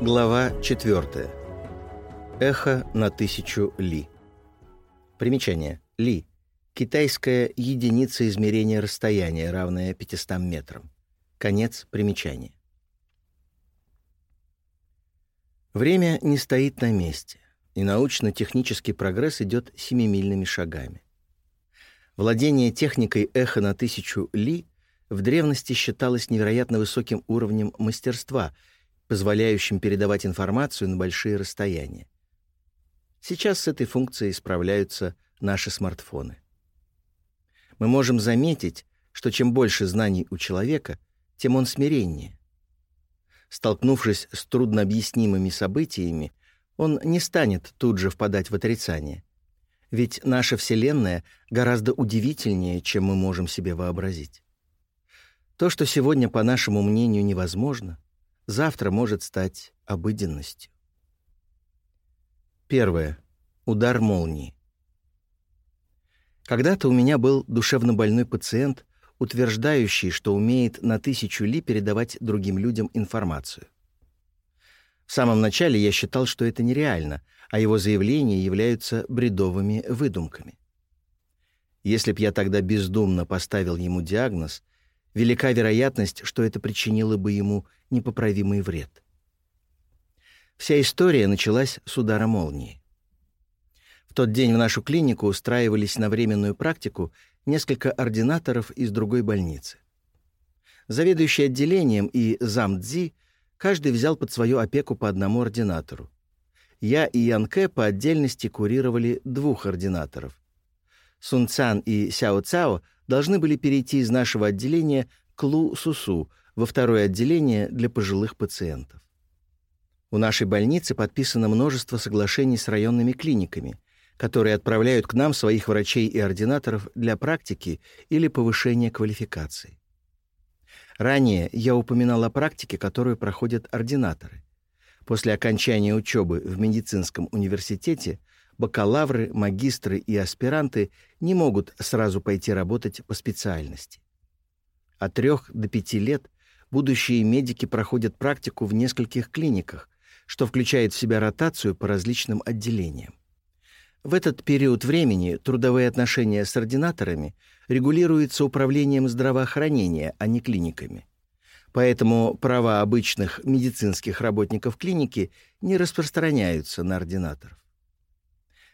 Глава 4. Эхо на тысячу ли. Примечание. Ли. Китайская единица измерения расстояния, равная 500 метрам. Конец примечания. Время не стоит на месте, и научно-технический прогресс идет семимильными шагами. Владение техникой эхо на тысячу ли в древности считалось невероятно высоким уровнем мастерства — позволяющим передавать информацию на большие расстояния. Сейчас с этой функцией справляются наши смартфоны. Мы можем заметить, что чем больше знаний у человека, тем он смиреннее. Столкнувшись с труднообъяснимыми событиями, он не станет тут же впадать в отрицание. Ведь наша Вселенная гораздо удивительнее, чем мы можем себе вообразить. То, что сегодня, по нашему мнению, невозможно — завтра может стать обыденностью. Первое. Удар молнии. Когда-то у меня был душевно больной пациент, утверждающий, что умеет на тысячу ли передавать другим людям информацию. В самом начале я считал, что это нереально, а его заявления являются бредовыми выдумками. Если б я тогда бездумно поставил ему диагноз, велика вероятность, что это причинило бы ему непоправимый вред. Вся история началась с удара молнии. В тот день в нашу клинику устраивались на временную практику несколько ординаторов из другой больницы. Заведующий отделением и замдзи каждый взял под свою опеку по одному ординатору. Я и Ян Кэ по отдельности курировали двух ординаторов. Сун Цан и Сяо Цао должны были перейти из нашего отделения к Лу Сусу, во второе отделение для пожилых пациентов. У нашей больницы подписано множество соглашений с районными клиниками, которые отправляют к нам своих врачей и ординаторов для практики или повышения квалификации. Ранее я упоминал о практике, которую проходят ординаторы. После окончания учебы в медицинском университете бакалавры, магистры и аспиранты не могут сразу пойти работать по специальности. От трех до пяти лет будущие медики проходят практику в нескольких клиниках, что включает в себя ротацию по различным отделениям. В этот период времени трудовые отношения с ординаторами регулируются управлением здравоохранения, а не клиниками. Поэтому права обычных медицинских работников клиники не распространяются на ординаторов.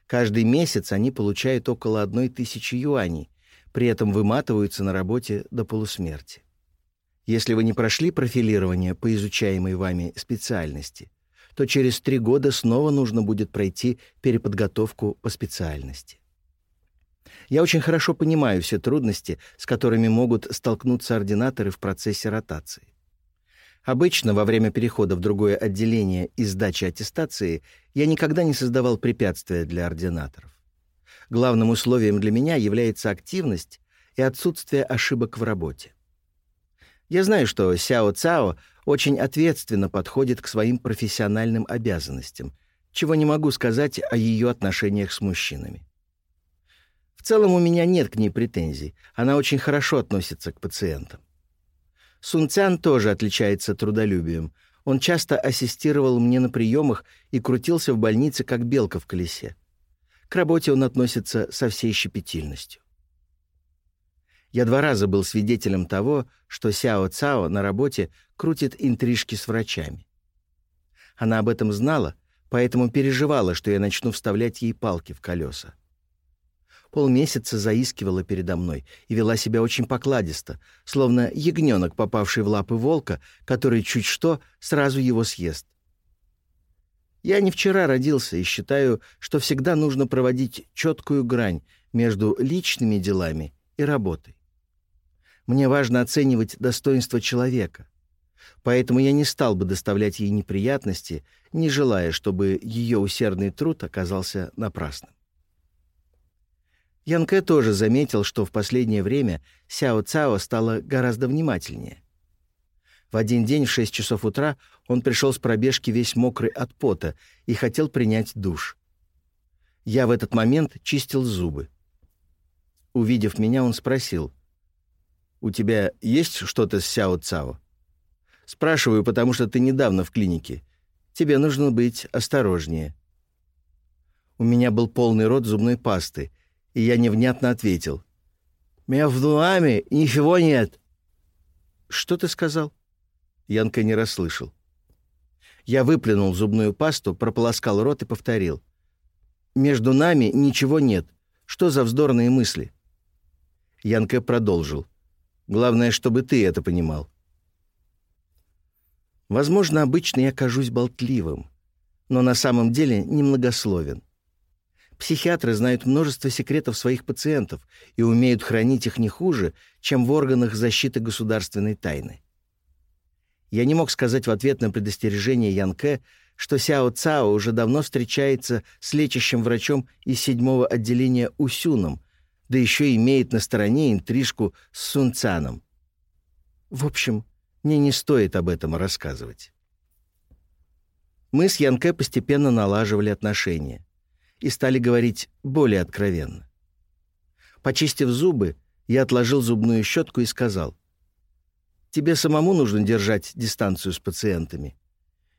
Каждый месяц они получают около одной тысячи юаней, при этом выматываются на работе до полусмерти. Если вы не прошли профилирование по изучаемой вами специальности, то через три года снова нужно будет пройти переподготовку по специальности. Я очень хорошо понимаю все трудности, с которыми могут столкнуться ординаторы в процессе ротации. Обычно во время перехода в другое отделение и сдачи аттестации я никогда не создавал препятствия для ординаторов. Главным условием для меня является активность и отсутствие ошибок в работе. Я знаю, что Сяо Цао очень ответственно подходит к своим профессиональным обязанностям, чего не могу сказать о ее отношениях с мужчинами. В целом у меня нет к ней претензий, она очень хорошо относится к пациентам. Сун Цян тоже отличается трудолюбием. Он часто ассистировал мне на приемах и крутился в больнице, как белка в колесе. К работе он относится со всей щепетильностью. Я два раза был свидетелем того, что Сяо Цао на работе крутит интрижки с врачами. Она об этом знала, поэтому переживала, что я начну вставлять ей палки в колеса. Полмесяца заискивала передо мной и вела себя очень покладисто, словно ягненок, попавший в лапы волка, который чуть что сразу его съест. Я не вчера родился и считаю, что всегда нужно проводить четкую грань между личными делами и работой. Мне важно оценивать достоинство человека. Поэтому я не стал бы доставлять ей неприятности, не желая, чтобы ее усердный труд оказался напрасным. Янке тоже заметил, что в последнее время Сяо Цао стала гораздо внимательнее. В один день в 6 часов утра он пришел с пробежки весь мокрый от пота и хотел принять душ. Я в этот момент чистил зубы. Увидев меня, он спросил, у тебя есть что-то с Сяо Цао? Спрашиваю, потому что ты недавно в клинике. Тебе нужно быть осторожнее». У меня был полный рот зубной пасты, и я невнятно ответил. «Между нами ничего нет». «Что ты сказал?» Янка не расслышал. Я выплюнул зубную пасту, прополоскал рот и повторил. «Между нами ничего нет. Что за вздорные мысли?» Янка продолжил. «Главное, чтобы ты это понимал». Возможно, обычно я кажусь болтливым, но на самом деле немногословен. Психиатры знают множество секретов своих пациентов и умеют хранить их не хуже, чем в органах защиты государственной тайны. Я не мог сказать в ответ на предостережение Ян Кэ, что Сяо Цао уже давно встречается с лечащим врачом из седьмого отделения Усюном, да еще имеет на стороне интрижку с Сун Цаном. В общем, мне не стоит об этом рассказывать. Мы с Ян Кэ постепенно налаживали отношения и стали говорить более откровенно. Почистив зубы, я отложил зубную щетку и сказал, «Тебе самому нужно держать дистанцию с пациентами.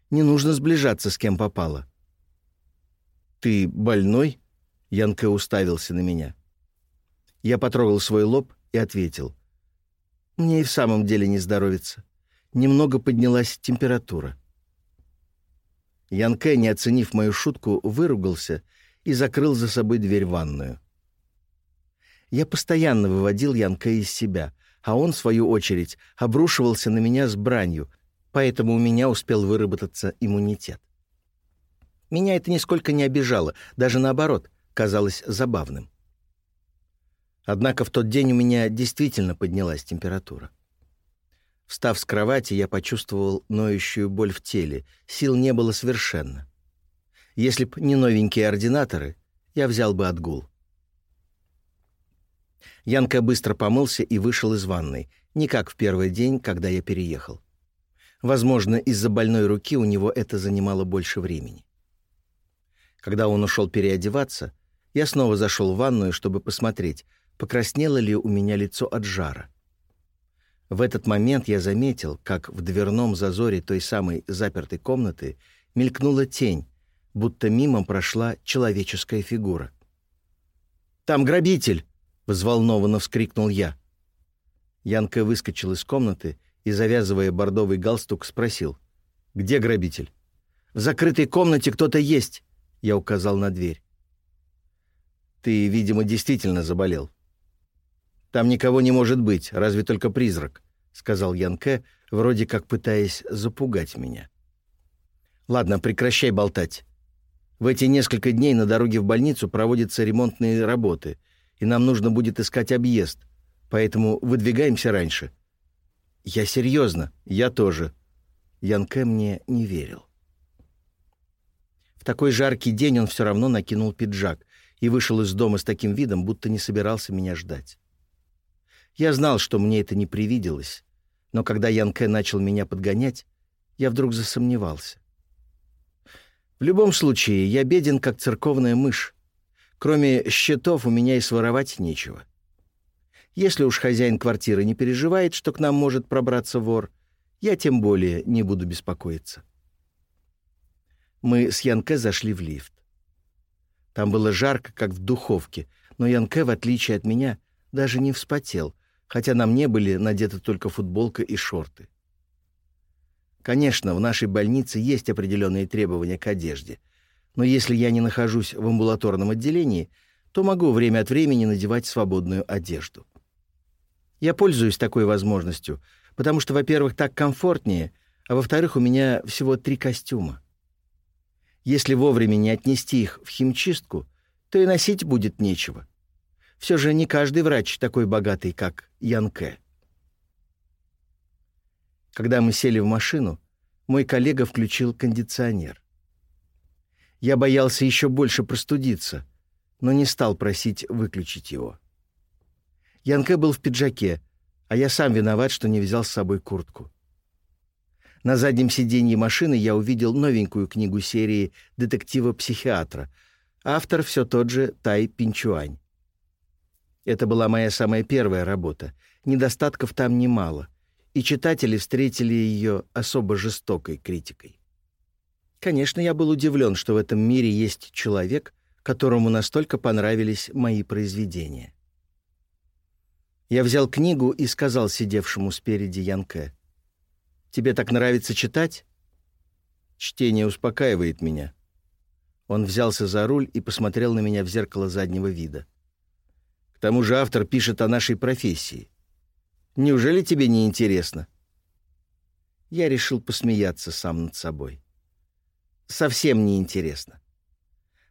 Не нужно сближаться с кем попало». «Ты больной?» — Янка уставился на меня. Я потрогал свой лоб и ответил, «Мне и в самом деле не здоровится. Немного поднялась температура». Янке, не оценив мою шутку, выругался — и закрыл за собой дверь в ванную. Я постоянно выводил Янка из себя, а он, в свою очередь, обрушивался на меня с бранью, поэтому у меня успел выработаться иммунитет. Меня это нисколько не обижало, даже наоборот, казалось забавным. Однако в тот день у меня действительно поднялась температура. Встав с кровати, я почувствовал ноющую боль в теле, сил не было совершенно. Если б не новенькие ординаторы, я взял бы отгул. Янка быстро помылся и вышел из ванной, не как в первый день, когда я переехал. Возможно, из-за больной руки у него это занимало больше времени. Когда он ушел переодеваться, я снова зашел в ванную, чтобы посмотреть, покраснело ли у меня лицо от жара. В этот момент я заметил, как в дверном зазоре той самой запертой комнаты мелькнула тень, будто мимо прошла человеческая фигура. «Там грабитель!» — взволнованно вскрикнул я. Янка выскочил из комнаты и, завязывая бордовый галстук, спросил. «Где грабитель?» «В закрытой комнате кто-то есть!» — я указал на дверь. «Ты, видимо, действительно заболел». «Там никого не может быть, разве только призрак», — сказал Янке, вроде как пытаясь запугать меня. «Ладно, прекращай болтать. В эти несколько дней на дороге в больницу проводятся ремонтные работы, и нам нужно будет искать объезд, поэтому выдвигаемся раньше». «Я серьезно, я тоже». Янке мне не верил. В такой жаркий день он все равно накинул пиджак и вышел из дома с таким видом, будто не собирался меня ждать. Я знал, что мне это не привиделось, но когда Янке начал меня подгонять, я вдруг засомневался. В любом случае, я беден, как церковная мышь. Кроме счетов у меня и своровать нечего. Если уж хозяин квартиры не переживает, что к нам может пробраться вор, я тем более не буду беспокоиться. Мы с Янке зашли в лифт. Там было жарко, как в духовке, но Янке, в отличие от меня, даже не вспотел, хотя на мне были надеты только футболка и шорты. Конечно, в нашей больнице есть определенные требования к одежде, но если я не нахожусь в амбулаторном отделении, то могу время от времени надевать свободную одежду. Я пользуюсь такой возможностью, потому что, во-первых, так комфортнее, а во-вторых, у меня всего три костюма. Если вовремя не отнести их в химчистку, то и носить будет нечего. Все же не каждый врач такой богатый, как Янке. Когда мы сели в машину, мой коллега включил кондиционер. Я боялся еще больше простудиться, но не стал просить выключить его. Янке был в пиджаке, а я сам виноват, что не взял с собой куртку. На заднем сиденье машины я увидел новенькую книгу серии детектива-психиатра. Автор все тот же Тай Пинчуань. Это была моя самая первая работа. Недостатков там немало — и читатели встретили ее особо жестокой критикой. Конечно, я был удивлен, что в этом мире есть человек, которому настолько понравились мои произведения. Я взял книгу и сказал сидевшему спереди Янке, «Тебе так нравится читать?» Чтение успокаивает меня. Он взялся за руль и посмотрел на меня в зеркало заднего вида. К тому же автор пишет о нашей профессии. Неужели тебе не интересно? Я решил посмеяться сам над собой. Совсем не интересно.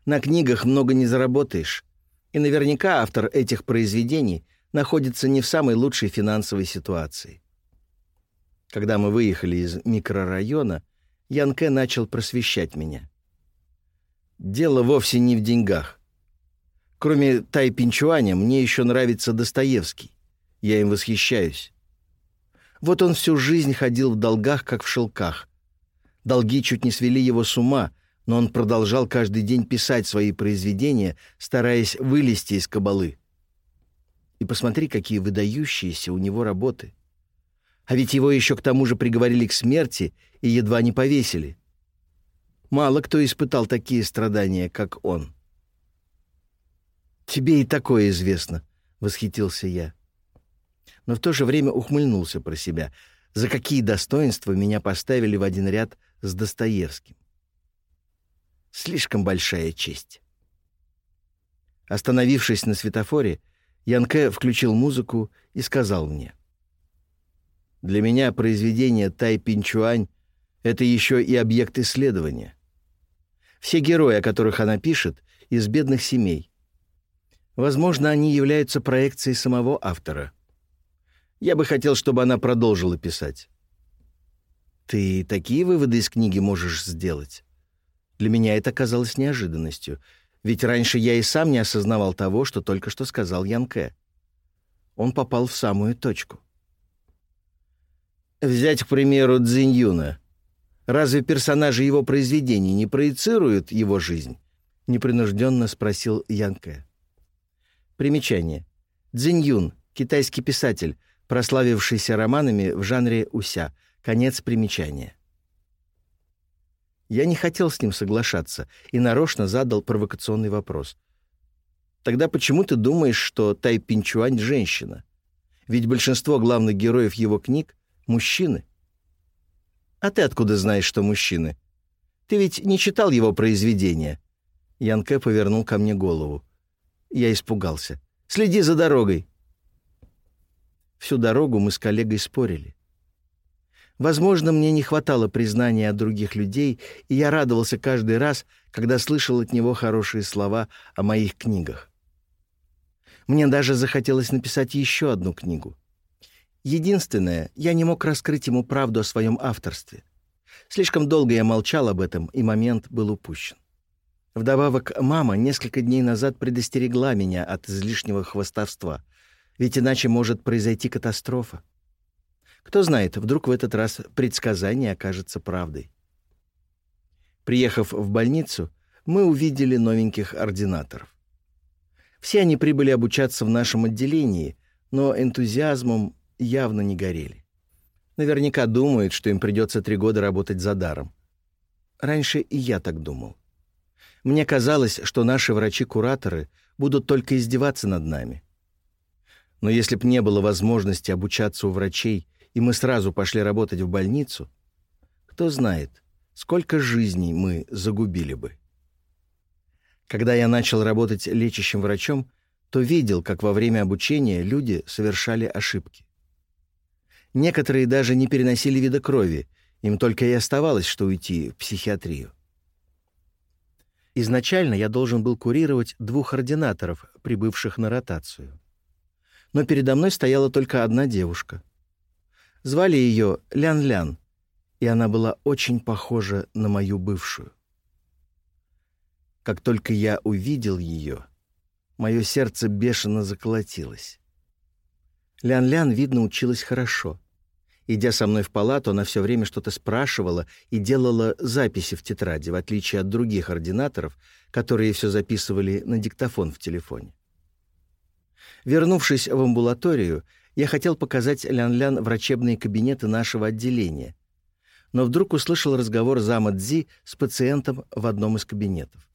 На книгах много не заработаешь, и наверняка автор этих произведений находится не в самой лучшей финансовой ситуации. Когда мы выехали из микрорайона, Янке начал просвещать меня. Дело вовсе не в деньгах. Кроме Тай Пинчуаня, мне еще нравится Достоевский. Я им восхищаюсь. Вот он всю жизнь ходил в долгах, как в шелках. Долги чуть не свели его с ума, но он продолжал каждый день писать свои произведения, стараясь вылезти из кабалы. И посмотри, какие выдающиеся у него работы. А ведь его еще к тому же приговорили к смерти и едва не повесили. Мало кто испытал такие страдания, как он. «Тебе и такое известно», — восхитился я. Но в то же время ухмыльнулся про себя. За какие достоинства меня поставили в один ряд с Достоевским. Слишком большая честь. Остановившись на светофоре, Янке включил музыку и сказал мне. «Для меня произведение Тай Пинчуань — это еще и объект исследования. Все герои, о которых она пишет, из бедных семей. Возможно, они являются проекцией самого автора. Я бы хотел, чтобы она продолжила писать. Ты такие выводы из книги можешь сделать? Для меня это казалось неожиданностью, ведь раньше я и сам не осознавал того, что только что сказал Янке. Он попал в самую точку. Взять, к примеру, Цзиньюна. Разве персонажи его произведений не проецируют его жизнь? Непринужденно спросил Янке. Примечание. Цзиньюн, китайский писатель, прославившийся романами в жанре уся. Конец примечания. Я не хотел с ним соглашаться и нарочно задал провокационный вопрос. «Тогда почему ты думаешь, что Тай Пинчуань — женщина? Ведь большинство главных героев его книг — мужчины». «А ты откуда знаешь, что мужчины? Ты ведь не читал его произведения?» Янке повернул ко мне голову. Я испугался. «Следи за дорогой!» Всю дорогу мы с коллегой спорили. Возможно, мне не хватало признания от других людей, и я радовался каждый раз, когда слышал от него хорошие слова о моих книгах. Мне даже захотелось написать еще одну книгу. Единственное, я не мог раскрыть ему правду о своем авторстве. Слишком долго я молчал об этом, и момент был упущен. Вдобавок, мама несколько дней назад предостерегла меня от излишнего хвастовства, ведь иначе может произойти катастрофа. Кто знает, вдруг в этот раз предсказание окажется правдой. Приехав в больницу, мы увидели новеньких ординаторов. Все они прибыли обучаться в нашем отделении, но энтузиазмом явно не горели. Наверняка думают, что им придется три года работать за даром. Раньше и я так думал. Мне казалось, что наши врачи-кураторы будут только издеваться над нами. Но если б не было возможности обучаться у врачей и мы сразу пошли работать в больницу, кто знает, сколько жизней мы загубили бы. Когда я начал работать лечащим врачом, то видел, как во время обучения люди совершали ошибки. Некоторые даже не переносили вида крови, им только и оставалось, что уйти в психиатрию. Изначально я должен был курировать двух ординаторов, прибывших на ротацию. Но передо мной стояла только одна девушка — Звали ее Лян-Лян, и она была очень похожа на мою бывшую. Как только я увидел ее, мое сердце бешено заколотилось. Лян-Лян, видно, училась хорошо. Идя со мной в палату, она все время что-то спрашивала и делала записи в тетради, в отличие от других ординаторов, которые все записывали на диктофон в телефоне. Вернувшись в амбулаторию, я хотел показать Лян-Лян врачебные кабинеты нашего отделения. но вдруг услышал разговор зама Дзи с пациентом в одном из кабинетов.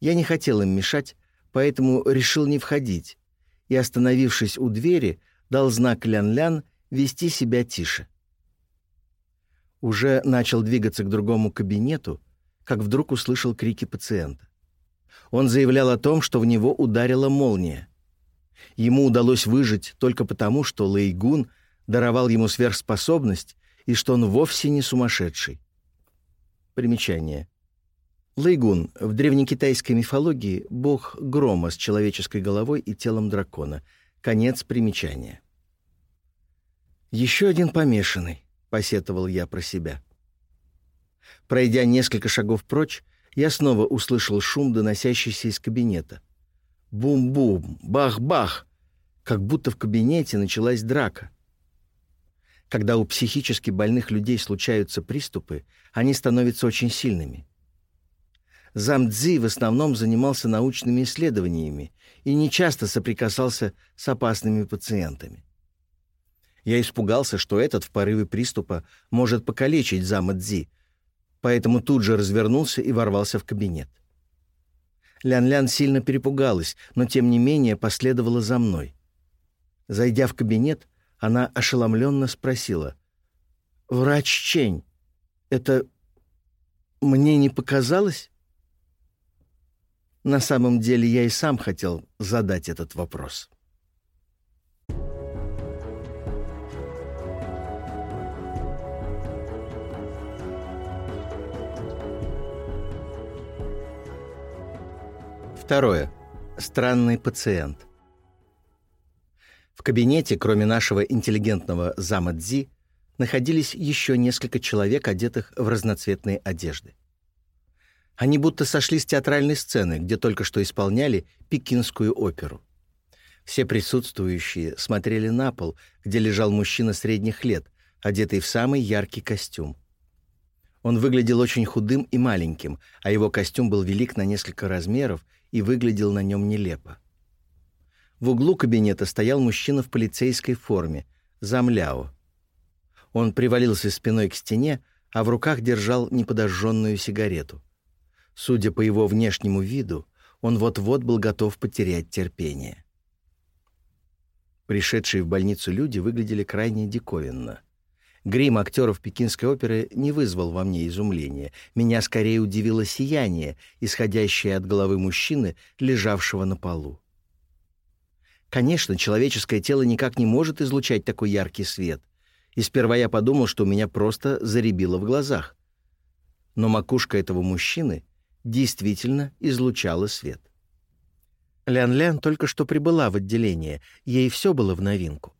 Я не хотел им мешать, поэтому решил не входить и, остановившись у двери, дал знак Лян-Лян вести себя тише. Уже начал двигаться к другому кабинету, как вдруг услышал крики пациента. Он заявлял о том, что в него ударила молния. Ему удалось выжить только потому, что Лэйгун даровал ему сверхспособность и что он вовсе не сумасшедший. Примечание. Лэйгун в древнекитайской мифологии — бог грома с человеческой головой и телом дракона. Конец примечания. «Еще один помешанный», — посетовал я про себя. Пройдя несколько шагов прочь, я снова услышал шум, доносящийся из кабинета. Бум-бум, бах-бах, как будто в кабинете началась драка. Когда у психически больных людей случаются приступы, они становятся очень сильными. Зам Цзи в основном занимался научными исследованиями и нечасто соприкасался с опасными пациентами. Я испугался, что этот в порыве приступа может покалечить зама Цзи, поэтому тут же развернулся и ворвался в кабинет. Лян-Лян сильно перепугалась, но тем не менее последовала за мной. Зайдя в кабинет, она ошеломленно спросила. «Врач Чень, это мне не показалось?» На самом деле я и сам хотел задать этот вопрос. Второе. Странный пациент. В кабинете, кроме нашего интеллигентного зама Дзи, находились еще несколько человек, одетых в разноцветные одежды. Они будто сошли с театральной сцены, где только что исполняли пекинскую оперу. Все присутствующие смотрели на пол, где лежал мужчина средних лет, одетый в самый яркий костюм. Он выглядел очень худым и маленьким, а его костюм был велик на несколько размеров и выглядел на нем нелепо. В углу кабинета стоял мужчина в полицейской форме, замляо. Он привалился спиной к стене, а в руках держал неподожженную сигарету. Судя по его внешнему виду, он вот-вот был готов потерять терпение. Пришедшие в больницу люди выглядели крайне диковинно. Грим актеров пекинской оперы не вызвал во мне изумления. Меня скорее удивило сияние, исходящее от головы мужчины, лежавшего на полу. Конечно, человеческое тело никак не может излучать такой яркий свет. И сперва я подумал, что у меня просто заребило в глазах. Но макушка этого мужчины действительно излучала свет. Лян-Лян только что прибыла в отделение, ей все было в новинку.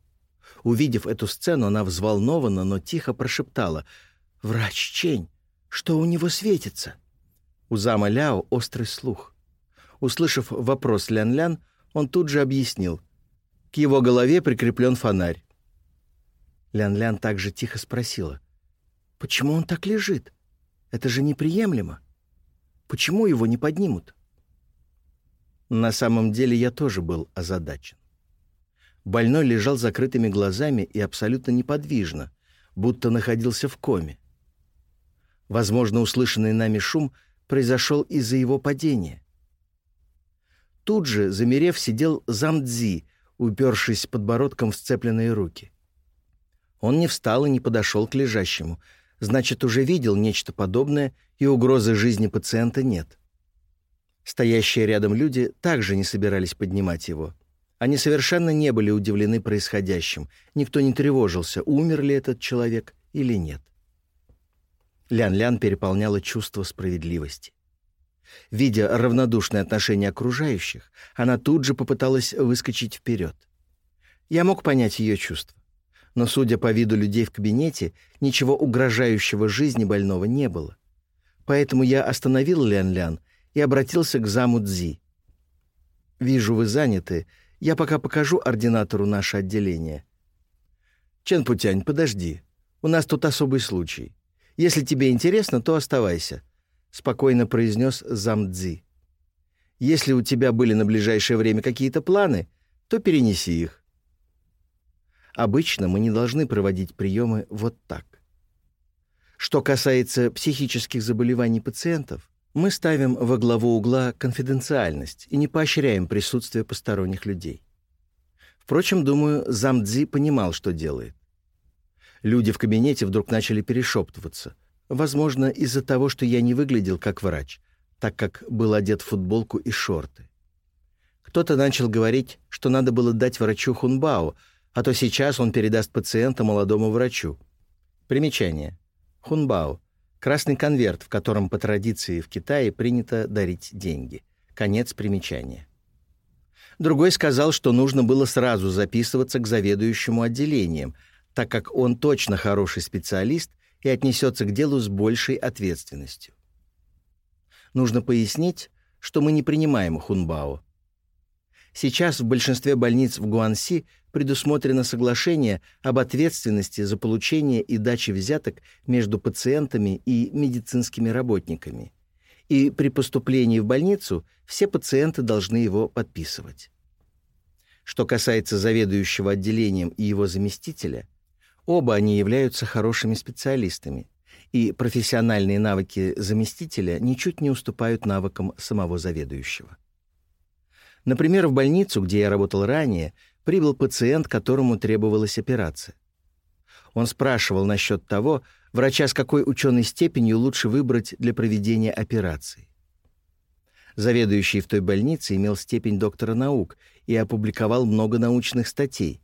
Увидев эту сцену, она взволнована, но тихо прошептала «Врач Чень, что у него светится?» У зама Ляо острый слух. Услышав вопрос Лян-Лян, он тут же объяснил. К его голове прикреплен фонарь. Лян-Лян также тихо спросила. «Почему он так лежит? Это же неприемлемо. Почему его не поднимут?» На самом деле я тоже был озадачен. Больной лежал закрытыми глазами и абсолютно неподвижно, будто находился в коме. Возможно, услышанный нами шум произошел из-за его падения. Тут же, замерев, сидел замдзи, упершись подбородком в сцепленные руки. Он не встал и не подошел к лежащему, значит, уже видел нечто подобное, и угрозы жизни пациента нет. Стоящие рядом люди также не собирались поднимать его — они совершенно не были удивлены происходящим. Никто не тревожился, умер ли этот человек или нет. Лян-Лян переполняло чувство справедливости. Видя равнодушное отношение окружающих, она тут же попыталась выскочить вперед. Я мог понять ее чувства. Но, судя по виду людей в кабинете, ничего угрожающего жизни больного не было. Поэтому я остановил Лян-Лян и обратился к заму Цзи. «Вижу, вы заняты. Я пока покажу ординатору наше отделение. Чен Путянь, подожди. У нас тут особый случай. Если тебе интересно, то оставайся, спокойно произнес зам Цзи. Если у тебя были на ближайшее время какие-то планы, то перенеси их. Обычно мы не должны проводить приемы вот так. Что касается психических заболеваний пациентов, мы ставим во главу угла конфиденциальность и не поощряем присутствие посторонних людей. Впрочем, думаю, Замдзи понимал, что делает. Люди в кабинете вдруг начали перешептываться. Возможно, из-за того, что я не выглядел как врач, так как был одет в футболку и шорты. Кто-то начал говорить, что надо было дать врачу Хунбао, а то сейчас он передаст пациента молодому врачу. Примечание. Хунбао — красный конверт, в котором по традиции в Китае принято дарить деньги. Конец примечания. Другой сказал, что нужно было сразу записываться к заведующему отделением, так как он точно хороший специалист и отнесется к делу с большей ответственностью. Нужно пояснить, что мы не принимаем хунбао. Сейчас в большинстве больниц в Гуанси предусмотрено соглашение об ответственности за получение и дачи взяток между пациентами и медицинскими работниками. И при поступлении в больницу все пациенты должны его подписывать. Что касается заведующего отделением и его заместителя, оба они являются хорошими специалистами, и профессиональные навыки заместителя ничуть не уступают навыкам самого заведующего. Например, в больницу, где я работал ранее, прибыл пациент, которому требовалась операция. Он спрашивал насчет того, врача с какой ученой степенью лучше выбрать для проведения операции. Заведующий в той больнице имел степень доктора наук и опубликовал много научных статей.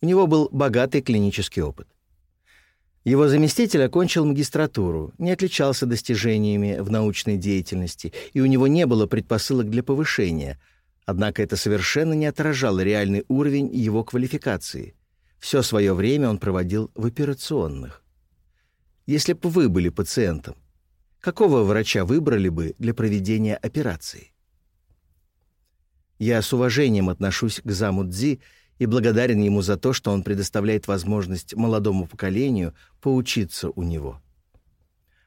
У него был богатый клинический опыт. Его заместитель окончил магистратуру, не отличался достижениями в научной деятельности, и у него не было предпосылок для повышения — Однако это совершенно не отражало реальный уровень его квалификации. Все свое время он проводил в операционных. Если бы вы были пациентом, какого врача выбрали бы для проведения операции? Я с уважением отношусь к заму Цзи и благодарен ему за то, что он предоставляет возможность молодому поколению поучиться у него.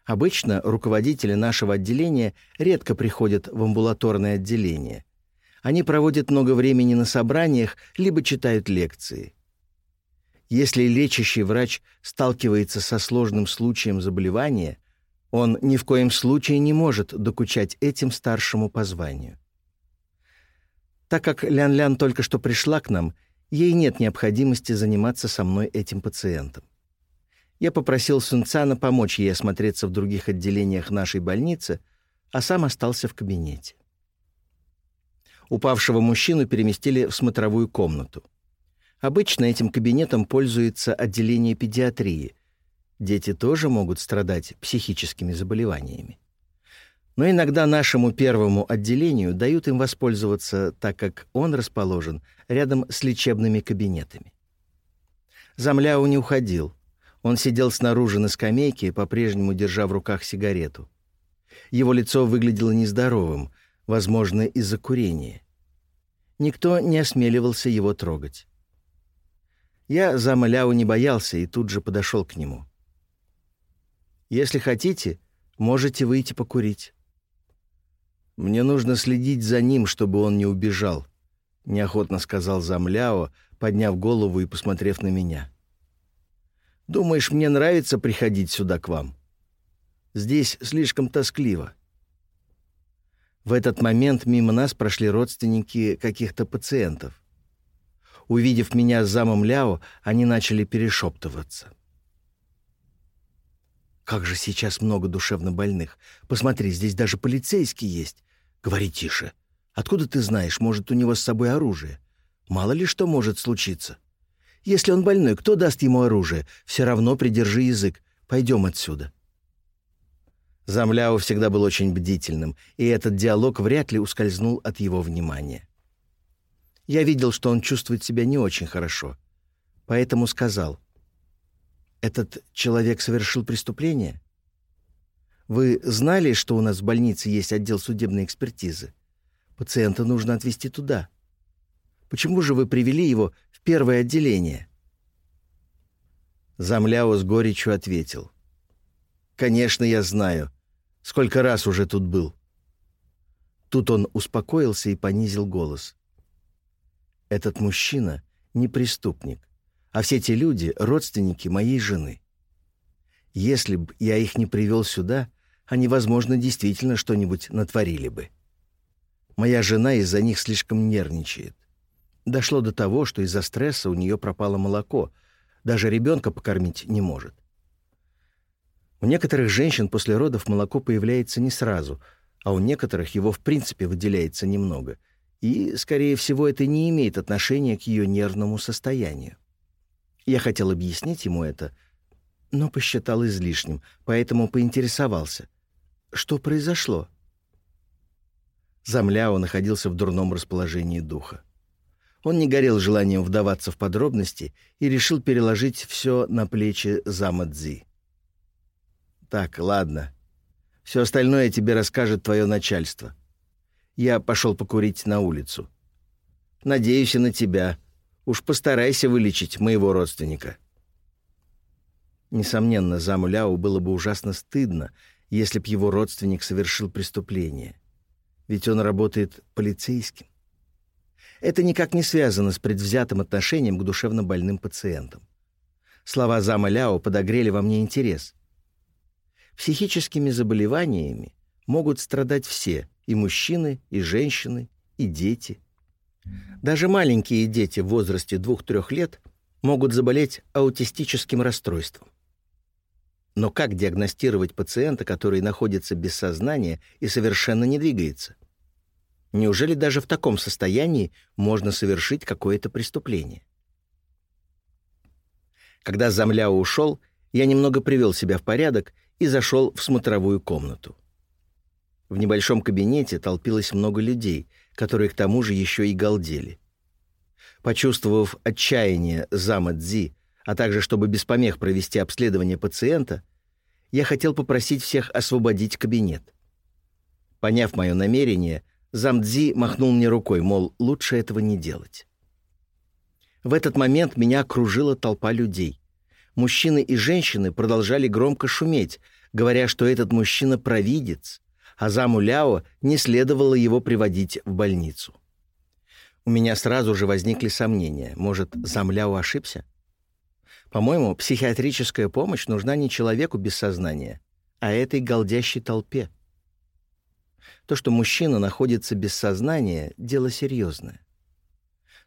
Обычно руководители нашего отделения редко приходят в амбулаторное отделение – они проводят много времени на собраниях, либо читают лекции. Если лечащий врач сталкивается со сложным случаем заболевания, он ни в коем случае не может докучать этим старшему по званию. Так как Лян-Лян только что пришла к нам, ей нет необходимости заниматься со мной этим пациентом. Я попросил Сунцана помочь ей осмотреться в других отделениях нашей больницы, а сам остался в кабинете. Упавшего мужчину переместили в смотровую комнату. Обычно этим кабинетом пользуется отделение педиатрии. Дети тоже могут страдать психическими заболеваниями. Но иногда нашему первому отделению дают им воспользоваться, так как он расположен рядом с лечебными кабинетами. Замляу не уходил. Он сидел снаружи на скамейке, по-прежнему держа в руках сигарету. Его лицо выглядело нездоровым — возможно, из-за курения. Никто не осмеливался его трогать. Я за Маляу не боялся и тут же подошел к нему. «Если хотите, можете выйти покурить». «Мне нужно следить за ним, чтобы он не убежал», — неохотно сказал Замляо, подняв голову и посмотрев на меня. «Думаешь, мне нравится приходить сюда к вам? Здесь слишком тоскливо». В этот момент мимо нас прошли родственники каких-то пациентов. Увидев меня с замом Ляо, они начали перешептываться. «Как же сейчас много душевнобольных! Посмотри, здесь даже полицейский есть!» «Говори тише! Откуда ты знаешь, может, у него с собой оружие? Мало ли что может случиться!» «Если он больной, кто даст ему оружие? Все равно придержи язык. Пойдем отсюда!» Замляо всегда был очень бдительным, и этот диалог вряд ли ускользнул от его внимания. Я видел, что он чувствует себя не очень хорошо, поэтому сказал, «Этот человек совершил преступление? Вы знали, что у нас в больнице есть отдел судебной экспертизы? Пациента нужно отвезти туда. Почему же вы привели его в первое отделение?» Замляо с горечью ответил, «Конечно, я знаю. Сколько раз уже тут был?» Тут он успокоился и понизил голос. «Этот мужчина не преступник, а все те люди — родственники моей жены. Если бы я их не привел сюда, они, возможно, действительно что-нибудь натворили бы. Моя жена из-за них слишком нервничает. Дошло до того, что из-за стресса у нее пропало молоко. Даже ребенка покормить не может. У некоторых женщин после родов молоко появляется не сразу, а у некоторых его в принципе выделяется немного. И, скорее всего, это не имеет отношения к ее нервному состоянию. Я хотел объяснить ему это, но посчитал излишним, поэтому поинтересовался. Что произошло? Замляо находился в дурном расположении духа. Он не горел желанием вдаваться в подробности и решил переложить все на плечи Замадзи. «Так, ладно. Все остальное тебе расскажет твое начальство. Я пошел покурить на улицу. Надеюсь и на тебя. Уж постарайся вылечить моего родственника». Несомненно, заму Ляо было бы ужасно стыдно, если б его родственник совершил преступление. Ведь он работает полицейским. Это никак не связано с предвзятым отношением к душевно больным пациентам. Слова зама Ляо подогрели во мне интерес. Психическими заболеваниями могут страдать все, и мужчины, и женщины, и дети. Даже маленькие дети в возрасте 2-3 лет могут заболеть аутистическим расстройством. Но как диагностировать пациента, который находится без сознания и совершенно не двигается? Неужели даже в таком состоянии можно совершить какое-то преступление? Когда Замляо ушел, я немного привел себя в порядок и зашел в смотровую комнату. В небольшом кабинете толпилось много людей, которые к тому же еще и галдели. Почувствовав отчаяние зама Цзи, а также чтобы без помех провести обследование пациента, я хотел попросить всех освободить кабинет. Поняв мое намерение, Замдзи махнул мне рукой, мол, лучше этого не делать. В этот момент меня окружила толпа людей. Мужчины и женщины продолжали громко шуметь, говоря, что этот мужчина провидец, а заму Ляо не следовало его приводить в больницу. У меня сразу же возникли сомнения. Может, зам Ляо ошибся? По-моему, психиатрическая помощь нужна не человеку без сознания, а этой голдящей толпе. То, что мужчина находится без сознания, дело серьезное.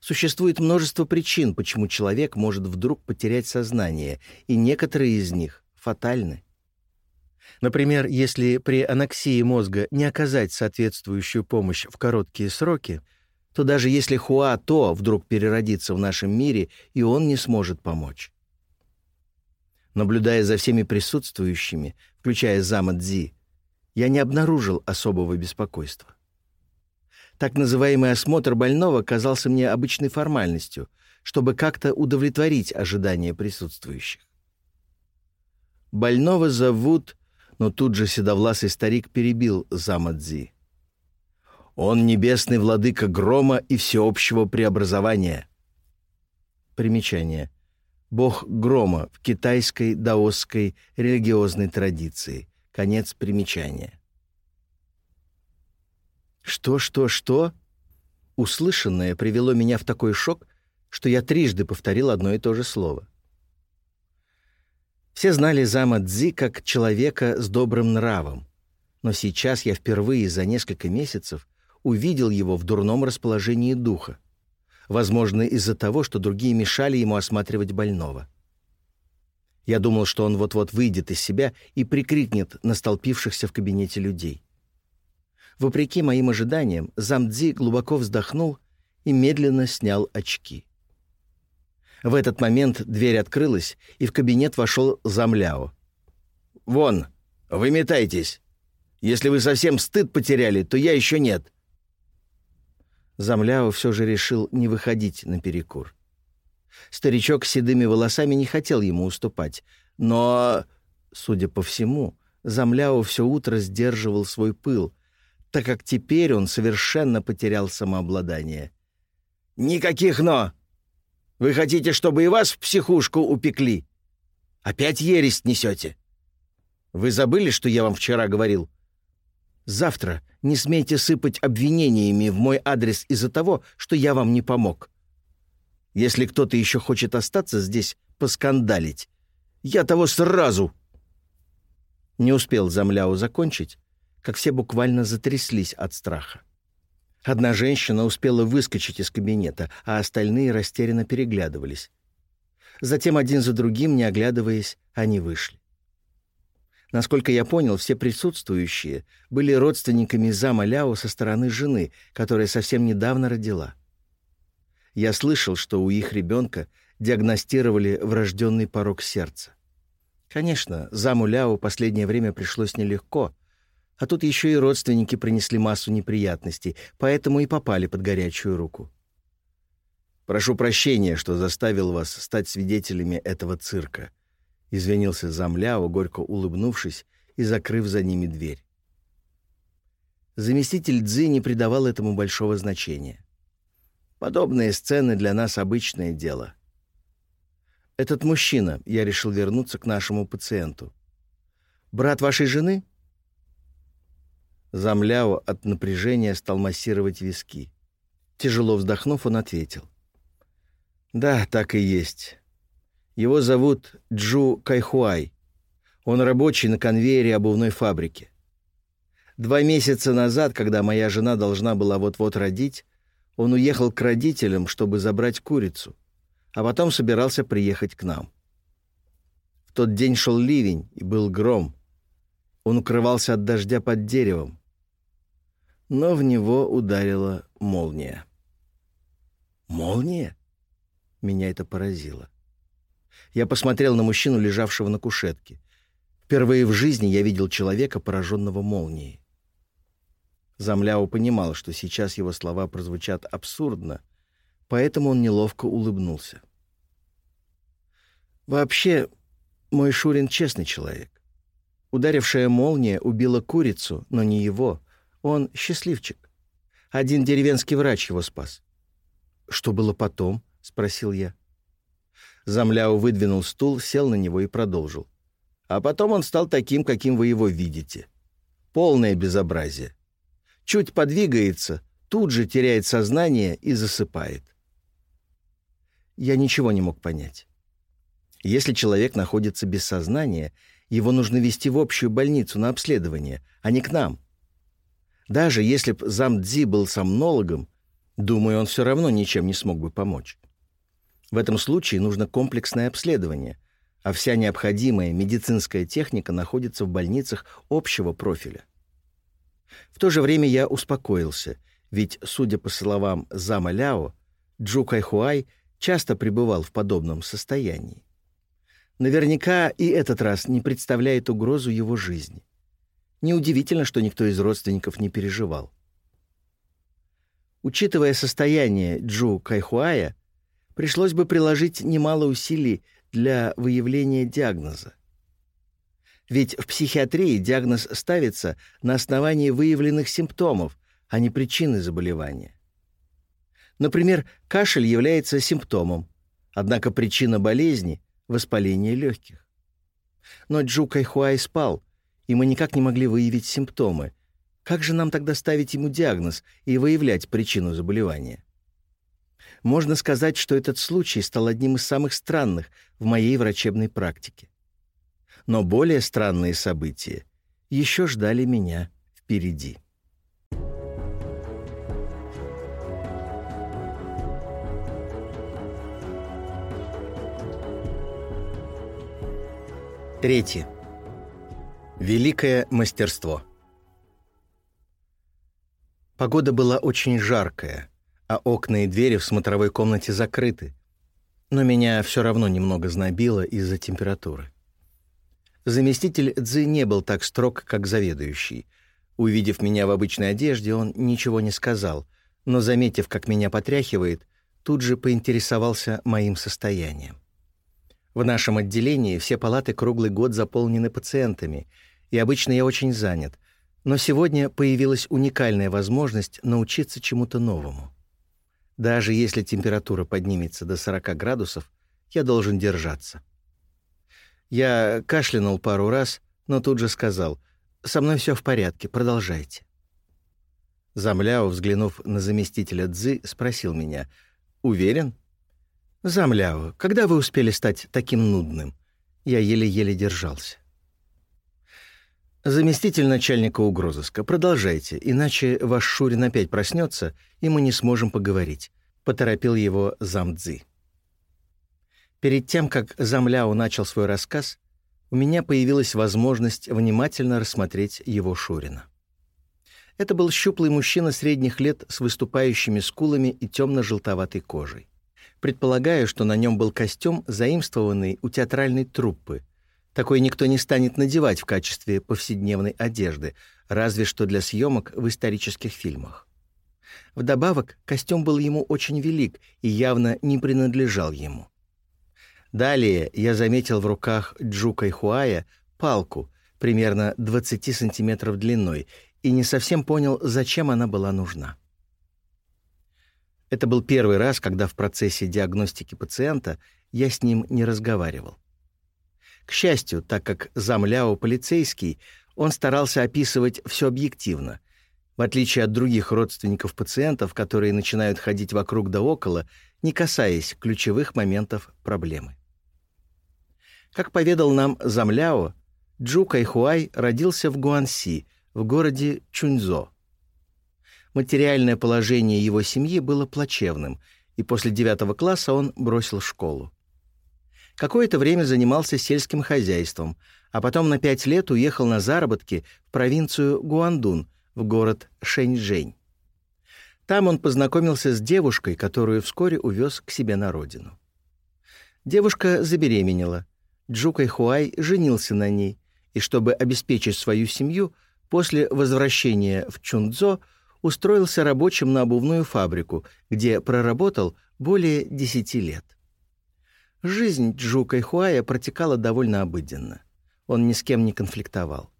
Существует множество причин, почему человек может вдруг потерять сознание, и некоторые из них фатальны. Например, если при аноксии мозга не оказать соответствующую помощь в короткие сроки, то даже если Хуа-То вдруг переродится в нашем мире, и он не сможет помочь. Наблюдая за всеми присутствующими, включая зама Цзи, я не обнаружил особого беспокойства. Так называемый осмотр больного казался мне обычной формальностью, чтобы как-то удовлетворить ожидания присутствующих. Больного зовут, но тут же седовласый старик перебил Замадзи. Он небесный владыка грома и всеобщего преобразования. Примечание. Бог грома в китайской даосской религиозной традиции. Конец примечания. Что, что, что? Услышанное привело меня в такой шок, что я трижды повторил одно и то же слово. Все знали Зама Цзи как человека с добрым нравом, но сейчас я впервые за несколько месяцев увидел его в дурном расположении духа, возможно, из-за того, что другие мешали ему осматривать больного. Я думал, что он вот-вот выйдет из себя и прикрикнет на столпившихся в кабинете людей. Вопреки моим ожиданиям, Замдзи глубоко вздохнул и медленно снял очки. В этот момент дверь открылась, и в кабинет вошел Замляо. «Вон, выметайтесь. Если вы совсем стыд потеряли, то я еще нет». Замляо все же решил не выходить на перекур. Старичок с седыми волосами не хотел ему уступать, но, судя по всему, Замляо все утро сдерживал свой пыл, так как теперь он совершенно потерял самообладание. «Никаких «но». Вы хотите, чтобы и вас в психушку упекли? Опять ересь несете? Вы забыли, что я вам вчера говорил? Завтра не смейте сыпать обвинениями в мой адрес из-за того, что я вам не помог. Если кто-то еще хочет остаться здесь, поскандалить, я того сразу. Не успел Замляо закончить, как все буквально затряслись от страха. Одна женщина успела выскочить из кабинета, а остальные растерянно переглядывались. Затем один за другим, не оглядываясь, они вышли. Насколько я понял, все присутствующие были родственниками зама Ляо со стороны жены, которая совсем недавно родила. Я слышал, что у их ребенка диагностировали врожденный порог сердца. Конечно, заму Ляо последнее время пришлось нелегко, а тут еще и родственники принесли массу неприятностей, поэтому и попали под горячую руку. «Прошу прощения, что заставил вас стать свидетелями этого цирка», — извинился замляо, горько улыбнувшись и закрыв за ними дверь. Заместитель Цзы не придавал этому большого значения. Подобные сцены для нас обычное дело. Этот мужчина, я решил вернуться к нашему пациенту. Брат вашей жены? Замляо от напряжения стал массировать виски. Тяжело вздохнув, он ответил. «Да, так и есть. Его зовут Джу Кайхуай. Он рабочий на конвейере обувной фабрики. Два месяца назад, когда моя жена должна была вот-вот родить, он уехал к родителям, чтобы забрать курицу, а потом собирался приехать к нам. В тот день шел ливень и был гром. Он укрывался от дождя под деревом. Но в него ударила молния. «Молния?» Меня это поразило. Я посмотрел на мужчину, лежавшего на кушетке. Впервые в жизни я видел человека, пораженного молнией. Замляо понимал, что сейчас его слова прозвучат абсурдно, поэтому он неловко улыбнулся. «Вообще, мой Шурин честный человек. Ударившая молния убила курицу, но не его. Он счастливчик. Один деревенский врач его спас». «Что было потом?» — спросил я. Замляо выдвинул стул, сел на него и продолжил. «А потом он стал таким, каким вы его видите. Полное безобразие чуть подвигается, тут же теряет сознание и засыпает. Я ничего не мог понять. Если человек находится без сознания, его нужно вести в общую больницу на обследование, а не к нам. Даже если б зам Дзи был сомнологом, думаю, он все равно ничем не смог бы помочь. В этом случае нужно комплексное обследование, а вся необходимая медицинская техника находится в больницах общего профиля. В то же время я успокоился, ведь, судя по словам зама Ляо, Джу Кайхуай часто пребывал в подобном состоянии. Наверняка и этот раз не представляет угрозу его жизни. Неудивительно, что никто из родственников не переживал. Учитывая состояние Джу Кайхуая, пришлось бы приложить немало усилий для выявления диагноза. Ведь в психиатрии диагноз ставится на основании выявленных симптомов, а не причины заболевания. Например, кашель является симптомом, однако причина болезни — воспаление легких. Но Джу Кайхуай спал, и мы никак не могли выявить симптомы. Как же нам тогда ставить ему диагноз и выявлять причину заболевания? Можно сказать, что этот случай стал одним из самых странных в моей врачебной практике но более странные события еще ждали меня впереди. Третье. Великое мастерство. Погода была очень жаркая, а окна и двери в смотровой комнате закрыты, но меня все равно немного знобило из-за температуры. Заместитель Цзы не был так строг, как заведующий. Увидев меня в обычной одежде, он ничего не сказал, но, заметив, как меня потряхивает, тут же поинтересовался моим состоянием. В нашем отделении все палаты круглый год заполнены пациентами, и обычно я очень занят, но сегодня появилась уникальная возможность научиться чему-то новому. Даже если температура поднимется до 40 градусов, я должен держаться. Я кашлянул пару раз, но тут же сказал, «Со мной все в порядке, продолжайте». Замляо, взглянув на заместителя Цзы, спросил меня, «Уверен?» «Замляо, когда вы успели стать таким нудным?» Я еле-еле держался. «Заместитель начальника угрозыска, продолжайте, иначе ваш Шурин опять проснется, и мы не сможем поговорить», — поторопил его замдзи. Перед тем, как замляо начал свой рассказ, у меня появилась возможность внимательно рассмотреть его Шурина. Это был щуплый мужчина средних лет с выступающими скулами и темно-желтоватой кожей. Предполагаю, что на нем был костюм, заимствованный у театральной труппы. Такой никто не станет надевать в качестве повседневной одежды, разве что для съемок в исторических фильмах. Вдобавок, костюм был ему очень велик и явно не принадлежал ему. Далее я заметил в руках Джука Хуая палку, примерно 20 сантиметров длиной, и не совсем понял, зачем она была нужна. Это был первый раз, когда в процессе диагностики пациента я с ним не разговаривал. К счастью, так как замляо полицейский, он старался описывать все объективно, в отличие от других родственников пациентов, которые начинают ходить вокруг да около, не касаясь ключевых моментов проблемы. Как поведал нам замляо, Джу Кайхуай родился в Гуанси — в городе Чуньцзо. Материальное положение его семьи было плачевным, и после девятого класса он бросил школу. Какое-то время занимался сельским хозяйством, а потом на пять лет уехал на заработки в провинцию Гуандун, в город Шэньчжэнь. Там он познакомился с девушкой, которую вскоре увез к себе на родину. Девушка забеременела. Джукай Хуай женился на ней, и чтобы обеспечить свою семью – После возвращения в Чунцзо устроился рабочим на обувную фабрику, где проработал более 10 лет. Жизнь Джу Кайхуая протекала довольно обыденно. Он ни с кем не конфликтовал.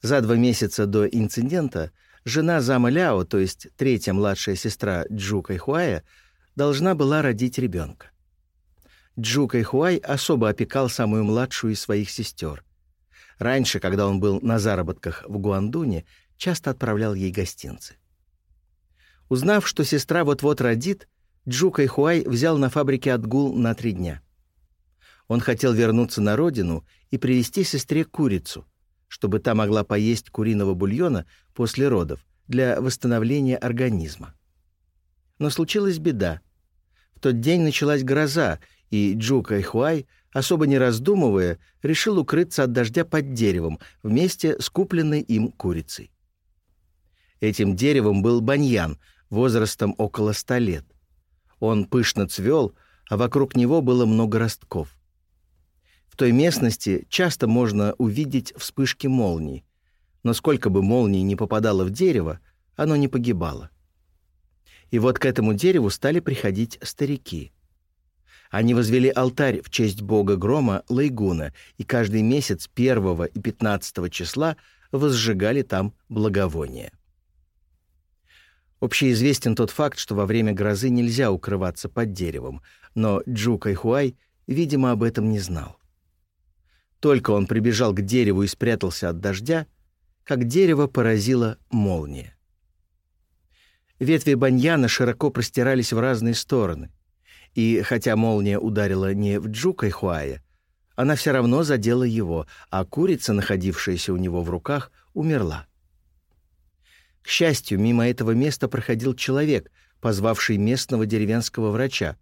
За два месяца до инцидента жена Зама Ляо, то есть третья младшая сестра Джу Кайхуая, должна была родить ребенка. Джу Кайхуай особо опекал самую младшую из своих сестер. Раньше, когда он был на заработках в Гуандуне, часто отправлял ей гостинцы. Узнав, что сестра вот-вот родит, Джу Кайхуай взял на фабрике отгул на три дня. Он хотел вернуться на родину и привезти сестре курицу, чтобы та могла поесть куриного бульона после родов для восстановления организма. Но случилась беда. В тот день началась гроза, и Джу Кайхуай — особо не раздумывая, решил укрыться от дождя под деревом вместе с купленной им курицей. Этим деревом был баньян, возрастом около ста лет. Он пышно цвел, а вокруг него было много ростков. В той местности часто можно увидеть вспышки молний, но сколько бы молний не попадало в дерево, оно не погибало. И вот к этому дереву стали приходить старики — они возвели алтарь в честь бога грома Лайгуна и каждый месяц 1 и 15 числа возжигали там благовония. Общеизвестен тот факт, что во время грозы нельзя укрываться под деревом, но Джу Кайхуай, видимо, об этом не знал. Только он прибежал к дереву и спрятался от дождя, как дерево поразило молния. Ветви баньяна широко простирались в разные стороны — и хотя молния ударила не в Джу Кайхуая, она все равно задела его, а курица, находившаяся у него в руках, умерла. К счастью, мимо этого места проходил человек, позвавший местного деревенского врача,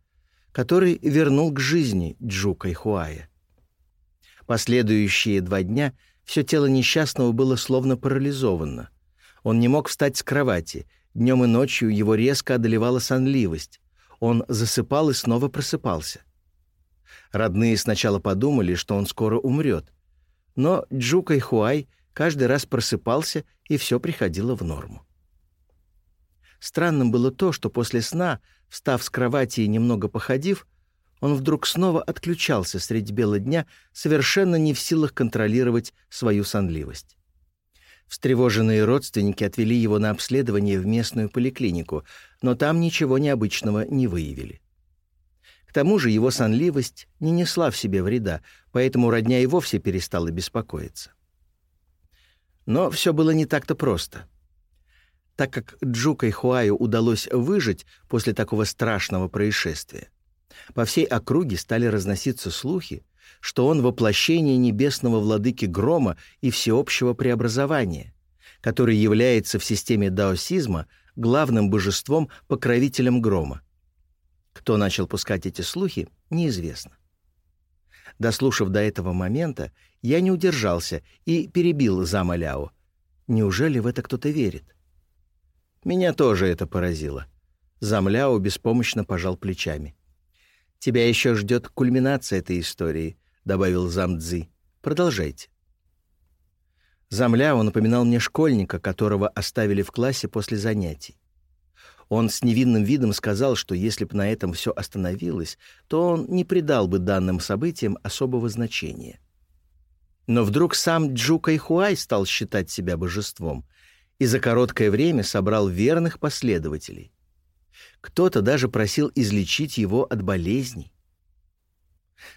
который вернул к жизни Джу Кайхуая. Последующие два дня все тело несчастного было словно парализовано. Он не мог встать с кровати, днем и ночью его резко одолевала сонливость, он засыпал и снова просыпался. Родные сначала подумали, что он скоро умрет. Но Джука и Хуай каждый раз просыпался, и все приходило в норму. Странным было то, что после сна, встав с кровати и немного походив, он вдруг снова отключался средь бела дня, совершенно не в силах контролировать свою сонливость. Встревоженные родственники отвели его на обследование в местную поликлинику, но там ничего необычного не выявили. К тому же его сонливость не несла в себе вреда, поэтому родня и вовсе перестала беспокоиться. Но все было не так-то просто. Так как Джука и Хуаю удалось выжить после такого страшного происшествия, по всей округе стали разноситься слухи, что он воплощение небесного владыки грома и всеобщего преобразования, который является в системе даосизма главным божеством-покровителем грома. Кто начал пускать эти слухи, неизвестно. Дослушав до этого момента, я не удержался и перебил зама Ляо. Неужели в это кто-то верит? Меня тоже это поразило. Зам Ляо беспомощно пожал плечами. «Тебя еще ждет кульминация этой истории», — добавил зам Цзи. «Продолжайте». Зам Ляо напоминал мне школьника, которого оставили в классе после занятий. Он с невинным видом сказал, что если бы на этом все остановилось, то он не придал бы данным событиям особого значения. Но вдруг сам Джу Кайхуай стал считать себя божеством и за короткое время собрал верных последователей. Кто-то даже просил излечить его от болезней.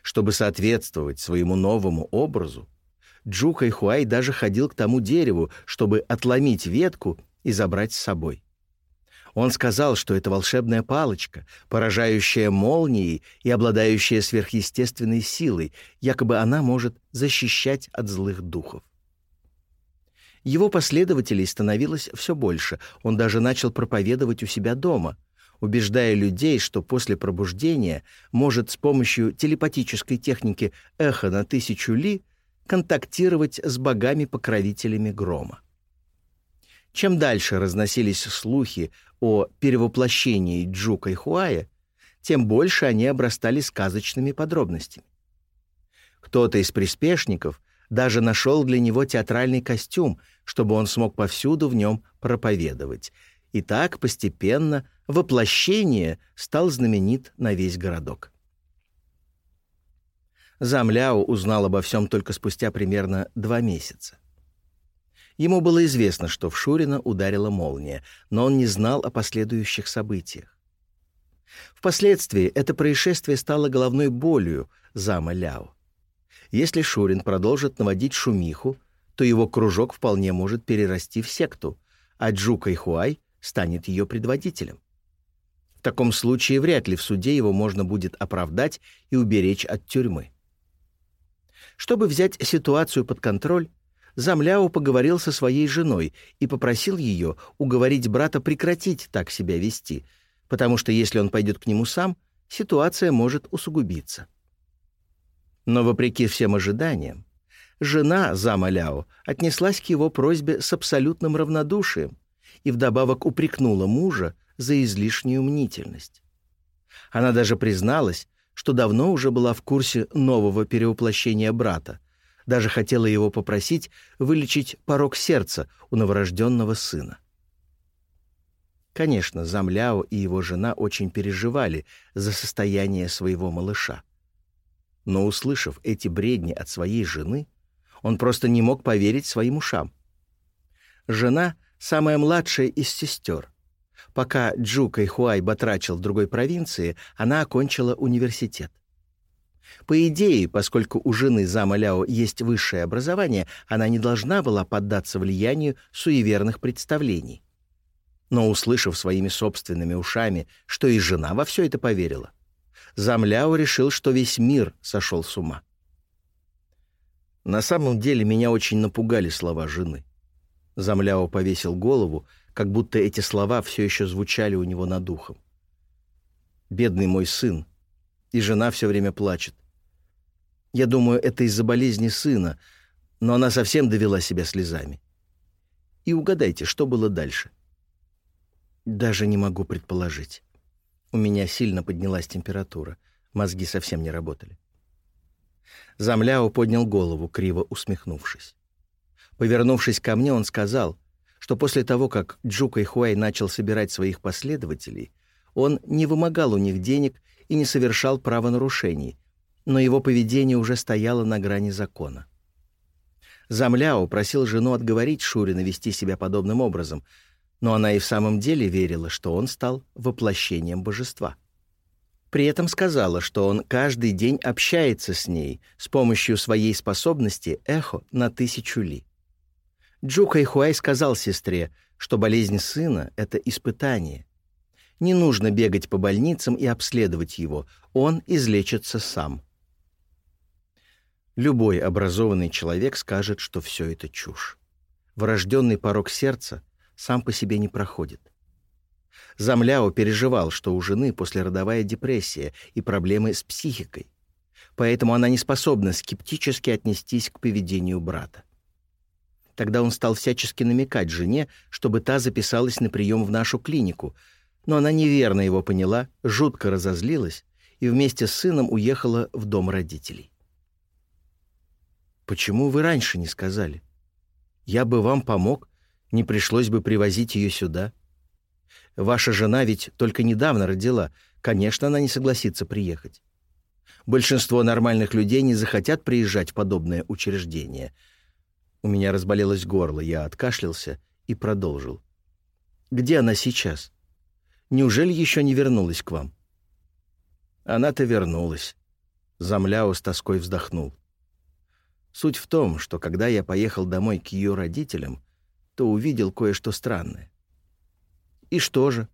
Чтобы соответствовать своему новому образу, Джу Кайхуай даже ходил к тому дереву, чтобы отломить ветку и забрать с собой. Он сказал, что это волшебная палочка, поражающая молнией и обладающая сверхъестественной силой, якобы она может защищать от злых духов. Его последователей становилось все больше, он даже начал проповедовать у себя дома, убеждая людей, что после пробуждения может с помощью телепатической техники эхо на тысячу ли контактировать с богами-покровителями грома. Чем дальше разносились слухи о перевоплощении Джука и Хуая, тем больше они обрастали сказочными подробностями. Кто-то из приспешников даже нашел для него театральный костюм, чтобы он смог повсюду в нем проповедовать. И так постепенно воплощение стал знаменит на весь городок. Замляо узнал обо всем только спустя примерно два месяца. Ему было известно, что в Шурина ударила молния, но он не знал о последующих событиях. Впоследствии это происшествие стало головной болью зама Ляо. Если Шурин продолжит наводить шумиху, то его кружок вполне может перерасти в секту, а Джу Кайхуай станет ее предводителем. В таком случае вряд ли в суде его можно будет оправдать и уберечь от тюрьмы. Чтобы взять ситуацию под контроль, Замляу поговорил со своей женой и попросил ее уговорить брата прекратить так себя вести, потому что если он пойдет к нему сам, ситуация может усугубиться. Но вопреки всем ожиданиям, жена Зама отнеслась к его просьбе с абсолютным равнодушием и вдобавок упрекнула мужа за излишнюю мнительность. Она даже призналась, что давно уже была в курсе нового перевоплощения брата — даже хотела его попросить вылечить порог сердца у новорожденного сына. Конечно, Замляо и его жена очень переживали за состояние своего малыша. Но, услышав эти бредни от своей жены, он просто не мог поверить своим ушам. Жена — самая младшая из сестер. Пока Джу Кайхуай батрачил в другой провинции, она окончила университет. По идее, поскольку у жены зама Ляо есть высшее образование, она не должна была поддаться влиянию суеверных представлений. Но, услышав своими собственными ушами, что и жена во все это поверила, зам Ляо решил, что весь мир сошел с ума. На самом деле меня очень напугали слова жены. Замляо повесил голову, как будто эти слова все еще звучали у него над духом. «Бедный мой сын!» И жена все время плачет. Я думаю, это из-за болезни сына, но она совсем довела себя слезами. И угадайте, что было дальше? Даже не могу предположить. У меня сильно поднялась температура, мозги совсем не работали. Замляо поднял голову, криво усмехнувшись. Повернувшись ко мне, он сказал, что после того, как Джука Хуай начал собирать своих последователей, он не вымогал у них денег и не совершал правонарушений, но его поведение уже стояло на грани закона. Замляо просил жену отговорить Шурина вести себя подобным образом, но она и в самом деле верила, что он стал воплощением божества. При этом сказала, что он каждый день общается с ней с помощью своей способности эхо на тысячу ли. Джу Кайхуай сказал сестре, что болезнь сына — это испытание. Не нужно бегать по больницам и обследовать его, он излечится сам. Любой образованный человек скажет, что все это чушь. Врожденный порог сердца сам по себе не проходит. Замляо переживал, что у жены послеродовая депрессия и проблемы с психикой, поэтому она не способна скептически отнестись к поведению брата. Тогда он стал всячески намекать жене, чтобы та записалась на прием в нашу клинику, но она неверно его поняла, жутко разозлилась и вместе с сыном уехала в дом родителей. «Почему вы раньше не сказали? Я бы вам помог, не пришлось бы привозить ее сюда. Ваша жена ведь только недавно родила, конечно, она не согласится приехать. Большинство нормальных людей не захотят приезжать в подобное учреждение. У меня разболелось горло, я откашлялся и продолжил. «Где она сейчас? Неужели еще не вернулась к вам?» Она-то вернулась. Замляу с тоской вздохнул. Суть в том, что когда я поехал домой к ее родителям, то увидел кое-что странное. И что же?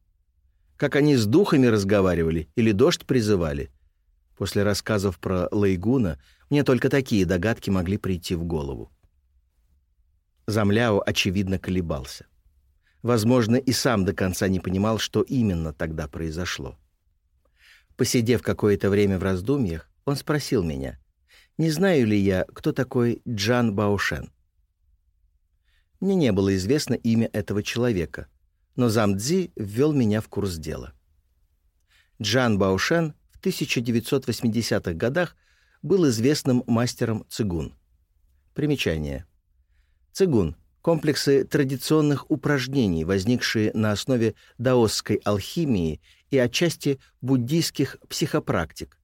Как они с духами разговаривали или дождь призывали? После рассказов про Лейгуна мне только такие догадки могли прийти в голову. Замляо, очевидно, колебался. Возможно, и сам до конца не понимал, что именно тогда произошло. Посидев какое-то время в раздумьях, он спросил меня, не знаю ли я, кто такой Джан Баошен. Мне не было известно имя этого человека, но Замдзи ввел меня в курс дела. Джан Баошен в 1980-х годах был известным мастером цигун. Примечание. Цигун — комплексы традиционных упражнений, возникшие на основе даосской алхимии и отчасти буддийских психопрактик,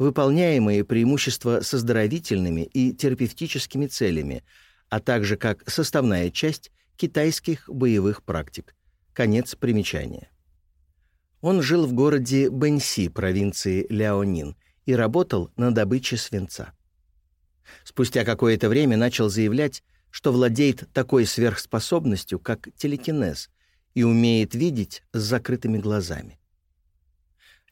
выполняемые преимущество с оздоровительными и терапевтическими целями, а также как составная часть китайских боевых практик. Конец примечания. Он жил в городе Бэньси, провинции Ляонин, и работал на добыче свинца. Спустя какое-то время начал заявлять, что владеет такой сверхспособностью, как телекинез, и умеет видеть с закрытыми глазами.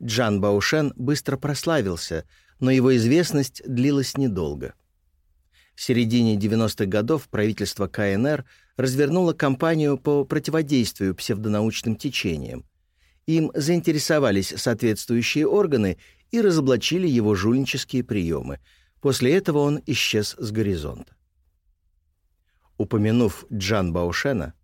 Джан Баушен быстро прославился, но его известность длилась недолго. В середине 90-х годов правительство КНР развернуло кампанию по противодействию псевдонаучным течениям. Им заинтересовались соответствующие органы и разоблачили его жульнические приемы. После этого он исчез с горизонта. Упомянув Джан Баушена,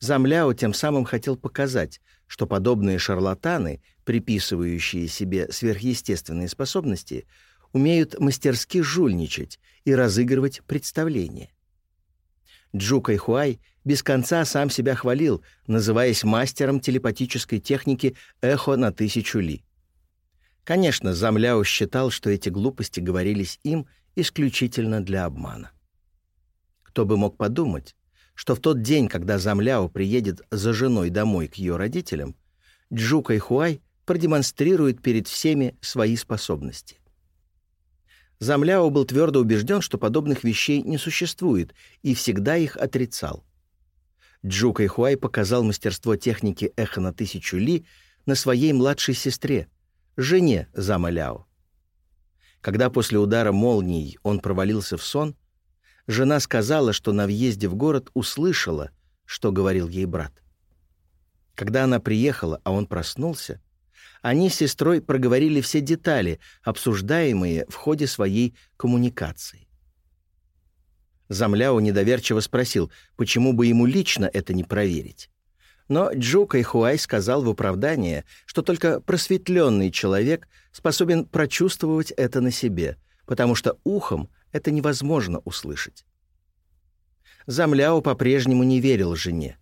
Замляо тем самым хотел показать, что подобные шарлатаны, приписывающие себе сверхъестественные способности, умеют мастерски жульничать и разыгрывать представления. Джу Кайхуай без конца сам себя хвалил, называясь мастером телепатической техники «эхо на тысячу ли». Конечно, Замляо считал, что эти глупости говорились им исключительно для обмана. Кто бы мог подумать, что в тот день, когда Замляо приедет за женой домой к ее родителям, Джу Кайхуай продемонстрирует перед всеми свои способности. Замляо был твердо убежден, что подобных вещей не существует, и всегда их отрицал. Джу Кайхуай показал мастерство техники эхо на тысячу ли на своей младшей сестре, жене Зама Ляо. Когда после удара молнией он провалился в сон, Жена сказала, что на въезде в город услышала, что говорил ей брат. Когда она приехала, а он проснулся, они с сестрой проговорили все детали, обсуждаемые в ходе своей коммуникации. Замляо недоверчиво спросил, почему бы ему лично это не проверить. Но Джу Кайхуай сказал в оправдание, что только просветленный человек способен прочувствовать это на себе, потому что ухом это невозможно услышать. Замляо по-прежнему не верил жене.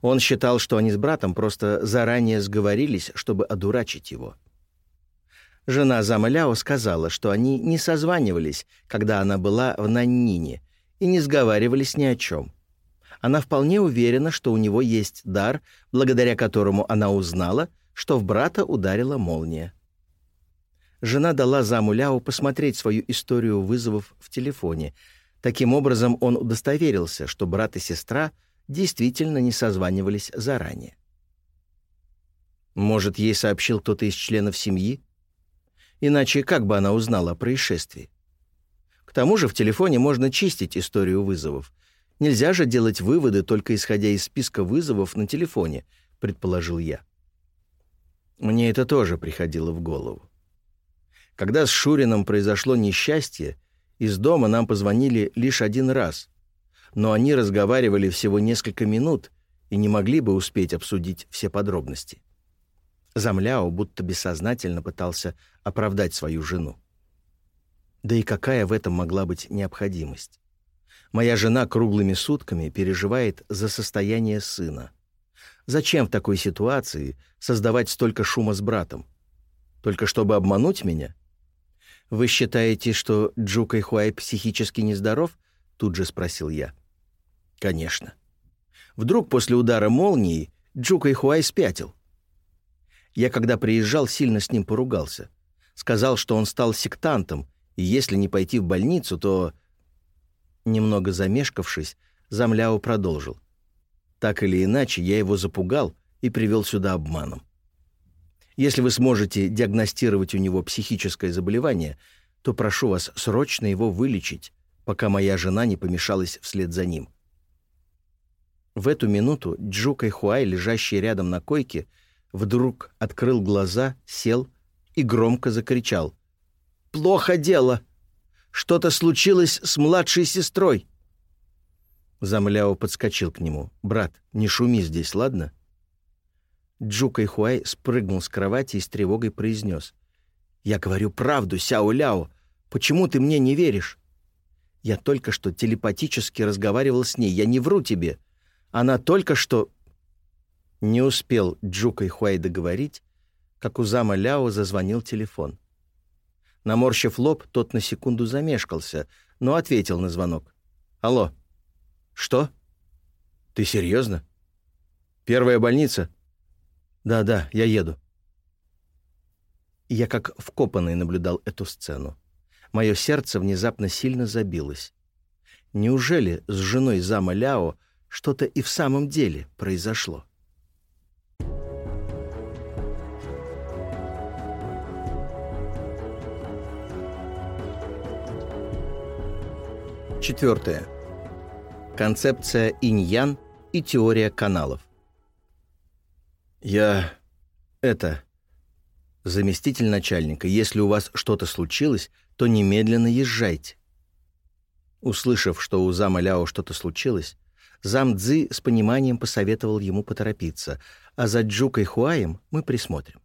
Он считал, что они с братом просто заранее сговорились, чтобы одурачить его. Жена Замляо сказала, что они не созванивались, когда она была в Наннине, и не сговаривались ни о чем. Она вполне уверена, что у него есть дар, благодаря которому она узнала, что в брата ударила молния жена дала заму Ляо посмотреть свою историю вызовов в телефоне. Таким образом, он удостоверился, что брат и сестра действительно не созванивались заранее. Может, ей сообщил кто-то из членов семьи? Иначе как бы она узнала о происшествии? К тому же в телефоне можно чистить историю вызовов. Нельзя же делать выводы, только исходя из списка вызовов на телефоне, предположил я. Мне это тоже приходило в голову. Когда с Шурином произошло несчастье, из дома нам позвонили лишь один раз, но они разговаривали всего несколько минут и не могли бы успеть обсудить все подробности. Замляо будто бессознательно пытался оправдать свою жену. Да и какая в этом могла быть необходимость? Моя жена круглыми сутками переживает за состояние сына. Зачем в такой ситуации создавать столько шума с братом? Только чтобы обмануть меня? Вы считаете, что Джукай Хуай психически нездоров? Тут же спросил я. Конечно. Вдруг после удара молнии Джукай Хуай спятил. Я, когда приезжал, сильно с ним поругался. Сказал, что он стал сектантом и если не пойти в больницу, то...» Немного замешкавшись, Замляо продолжил. «Так или иначе, я его запугал и привел сюда обманом. Если вы сможете диагностировать у него психическое заболевание, то прошу вас срочно его вылечить, пока моя жена не помешалась вслед за ним». В эту минуту Джукай Хуай, лежащий рядом на койке, вдруг открыл глаза, сел и громко закричал. Плохо дело. Что-то случилось с младшей сестрой». Замляо подскочил к нему. «Брат, не шуми здесь, ладно?» Джука Хуай спрыгнул с кровати и с тревогой произнес. «Я говорю правду, Сяо Ляо. Почему ты мне не веришь?» «Я только что телепатически разговаривал с ней. Я не вру тебе. Она только что...» Не успел Джука Хуай договорить, как у зама Ляо зазвонил телефон. Наморщив лоб, тот на секунду замешкался, но ответил на звонок. «Алло». «Что? Ты серьезно? Первая больница?» «Да-да, я еду». Я как вкопанный наблюдал эту сцену. Мое сердце внезапно сильно забилось. Неужели с женой зама Ляо что-то и в самом деле произошло? Четвертое. Концепция инь-ян и теория каналов. Я... это... Заместитель начальника, если у вас что-то случилось, то немедленно езжайте. Услышав, что у зама Ляо что-то случилось, зам Цзы с пониманием посоветовал ему поторопиться, а за Джукой Хуаем мы присмотрим.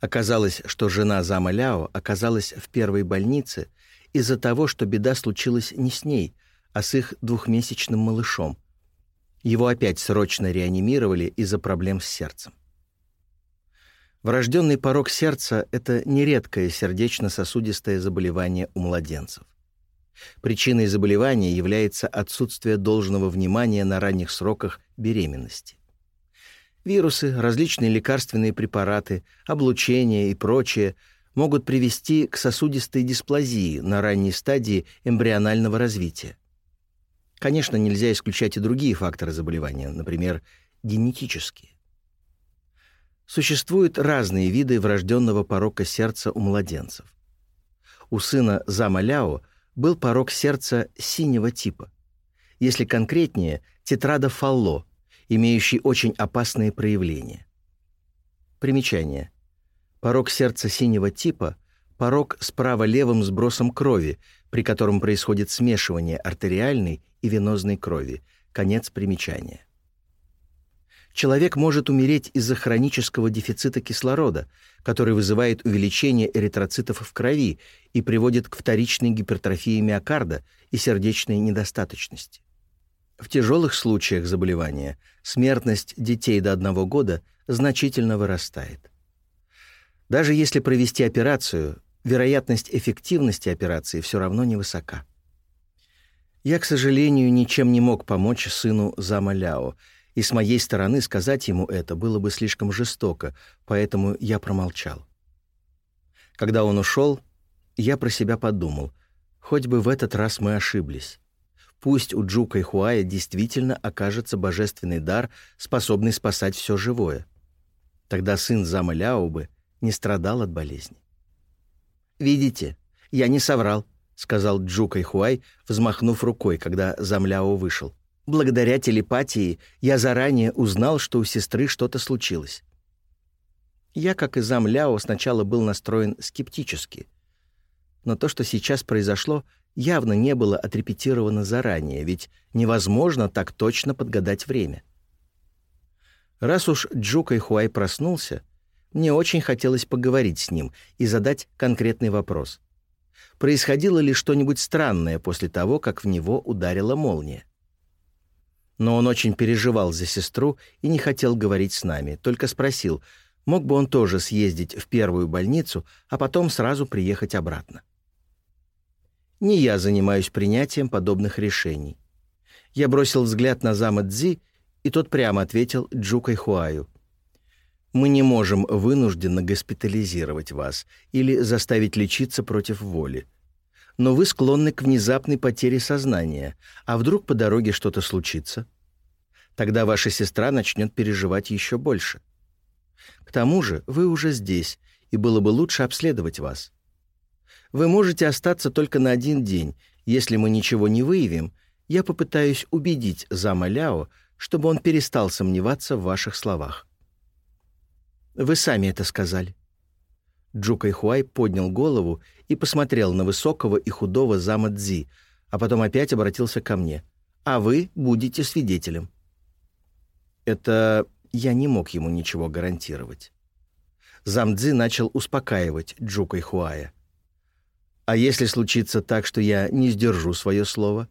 Оказалось, что жена зама Ляо оказалась в первой больнице — из-за того, что беда случилась не с ней, а с их двухмесячным малышом. Его опять срочно реанимировали из-за проблем с сердцем. Врожденный порог сердца — это нередкое сердечно-сосудистое заболевание у младенцев. Причиной заболевания является отсутствие должного внимания на ранних сроках беременности. Вирусы, различные лекарственные препараты, облучение и прочее — могут привести к сосудистой дисплазии на ранней стадии эмбрионального развития. Конечно, нельзя исключать и другие факторы заболевания, например, генетические. Существуют разные виды врожденного порока сердца у младенцев. У сына Зама Ляо был порок сердца синего типа. Если конкретнее, тетрада фалло, имеющий очень опасные проявления. Примечание. Порог сердца синего типа – порог с право-левым сбросом крови, при котором происходит смешивание артериальной и венозной крови. Конец примечания. Человек может умереть из-за хронического дефицита кислорода, который вызывает увеличение эритроцитов в крови и приводит к вторичной гипертрофии миокарда и сердечной недостаточности. В тяжелых случаях заболевания смертность детей до одного года значительно вырастает. Даже если провести операцию, вероятность эффективности операции все равно невысока. Я, к сожалению, ничем не мог помочь сыну Зама Ляо, и с моей стороны сказать ему это было бы слишком жестоко, поэтому я промолчал. Когда он ушел, я про себя подумал, хоть бы в этот раз мы ошиблись. Пусть у Джука и Хуая действительно окажется божественный дар, способный спасать все живое. Тогда сын Зама Ляо бы не страдал от болезни. «Видите, я не соврал», — сказал Джукай Хуай, взмахнув рукой, когда Замляо вышел. «Благодаря телепатии я заранее узнал, что у сестры что-то случилось». Я, как и Замляо, сначала был настроен скептически. Но то, что сейчас произошло, явно не было отрепетировано заранее, ведь невозможно так точно подгадать время. Раз уж Джукай Хуай проснулся, мне очень хотелось поговорить с ним и задать конкретный вопрос. Происходило ли что-нибудь странное после того, как в него ударила молния? Но он очень переживал за сестру и не хотел говорить с нами, только спросил, мог бы он тоже съездить в первую больницу, а потом сразу приехать обратно. Не я занимаюсь принятием подобных решений. Я бросил взгляд на зама Цзи, и тот прямо ответил Джукай Хуаю. «Мы не можем вынужденно госпитализировать вас или заставить лечиться против воли. Но вы склонны к внезапной потере сознания, а вдруг по дороге что-то случится? Тогда ваша сестра начнет переживать еще больше. К тому же вы уже здесь, и было бы лучше обследовать вас. Вы можете остаться только на один день. Если мы ничего не выявим, я попытаюсь убедить зама Ляо, чтобы он перестал сомневаться в ваших словах. Вы сами это сказали. Джукай Хуай поднял голову и посмотрел на высокого и худого зама Цзи, а потом опять обратился ко мне. «А вы будете свидетелем». Это я не мог ему ничего гарантировать. Зам Цзи начал успокаивать Джукай Хуая. А если случится так, что я не сдержу свое слово?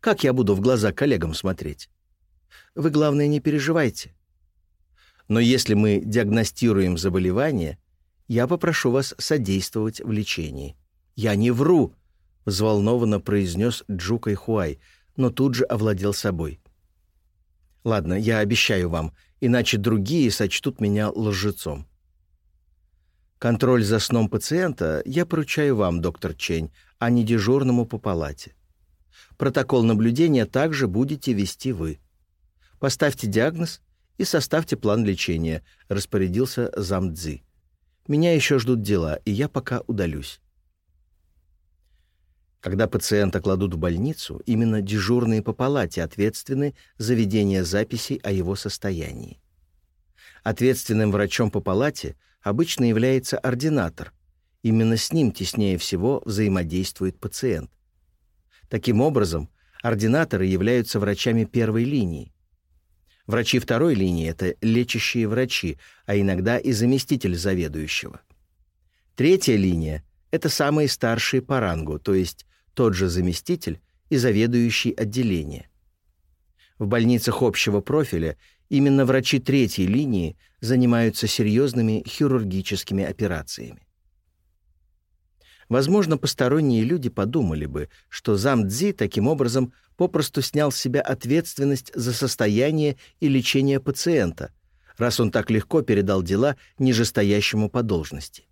Как я буду в глаза коллегам смотреть? Вы, главное, не переживайте. Но если мы диагностируем заболевание, я попрошу вас содействовать в лечении. Я не вру, взволнованно произнес Джукай Хуай, но тут же овладел собой. Ладно, я обещаю вам, иначе другие сочтут меня лжецом. Контроль за сном пациента я поручаю вам, доктор Чень, а не дежурному по палате. Протокол наблюдения также будете вести вы. Поставьте диагноз и составьте план лечения, распорядился зам Цзи. Меня еще ждут дела, и я пока удалюсь. Когда пациента кладут в больницу, именно дежурные по палате ответственны за ведение записей о его состоянии. Ответственным врачом по палате – обычно является ординатор. Именно с ним теснее всего взаимодействует пациент. Таким образом, ординаторы являются врачами первой линии. Врачи второй линии — это лечащие врачи, а иногда и заместитель заведующего. Третья линия — это самые старшие по рангу, то есть тот же заместитель и заведующий отделение. В больницах общего профиля Именно врачи третьей линии занимаются серьезными хирургическими операциями. Возможно, посторонние люди подумали бы, что зам Цзи таким образом попросту снял с себя ответственность за состояние и лечение пациента, раз он так легко передал дела нижестоящему по должности.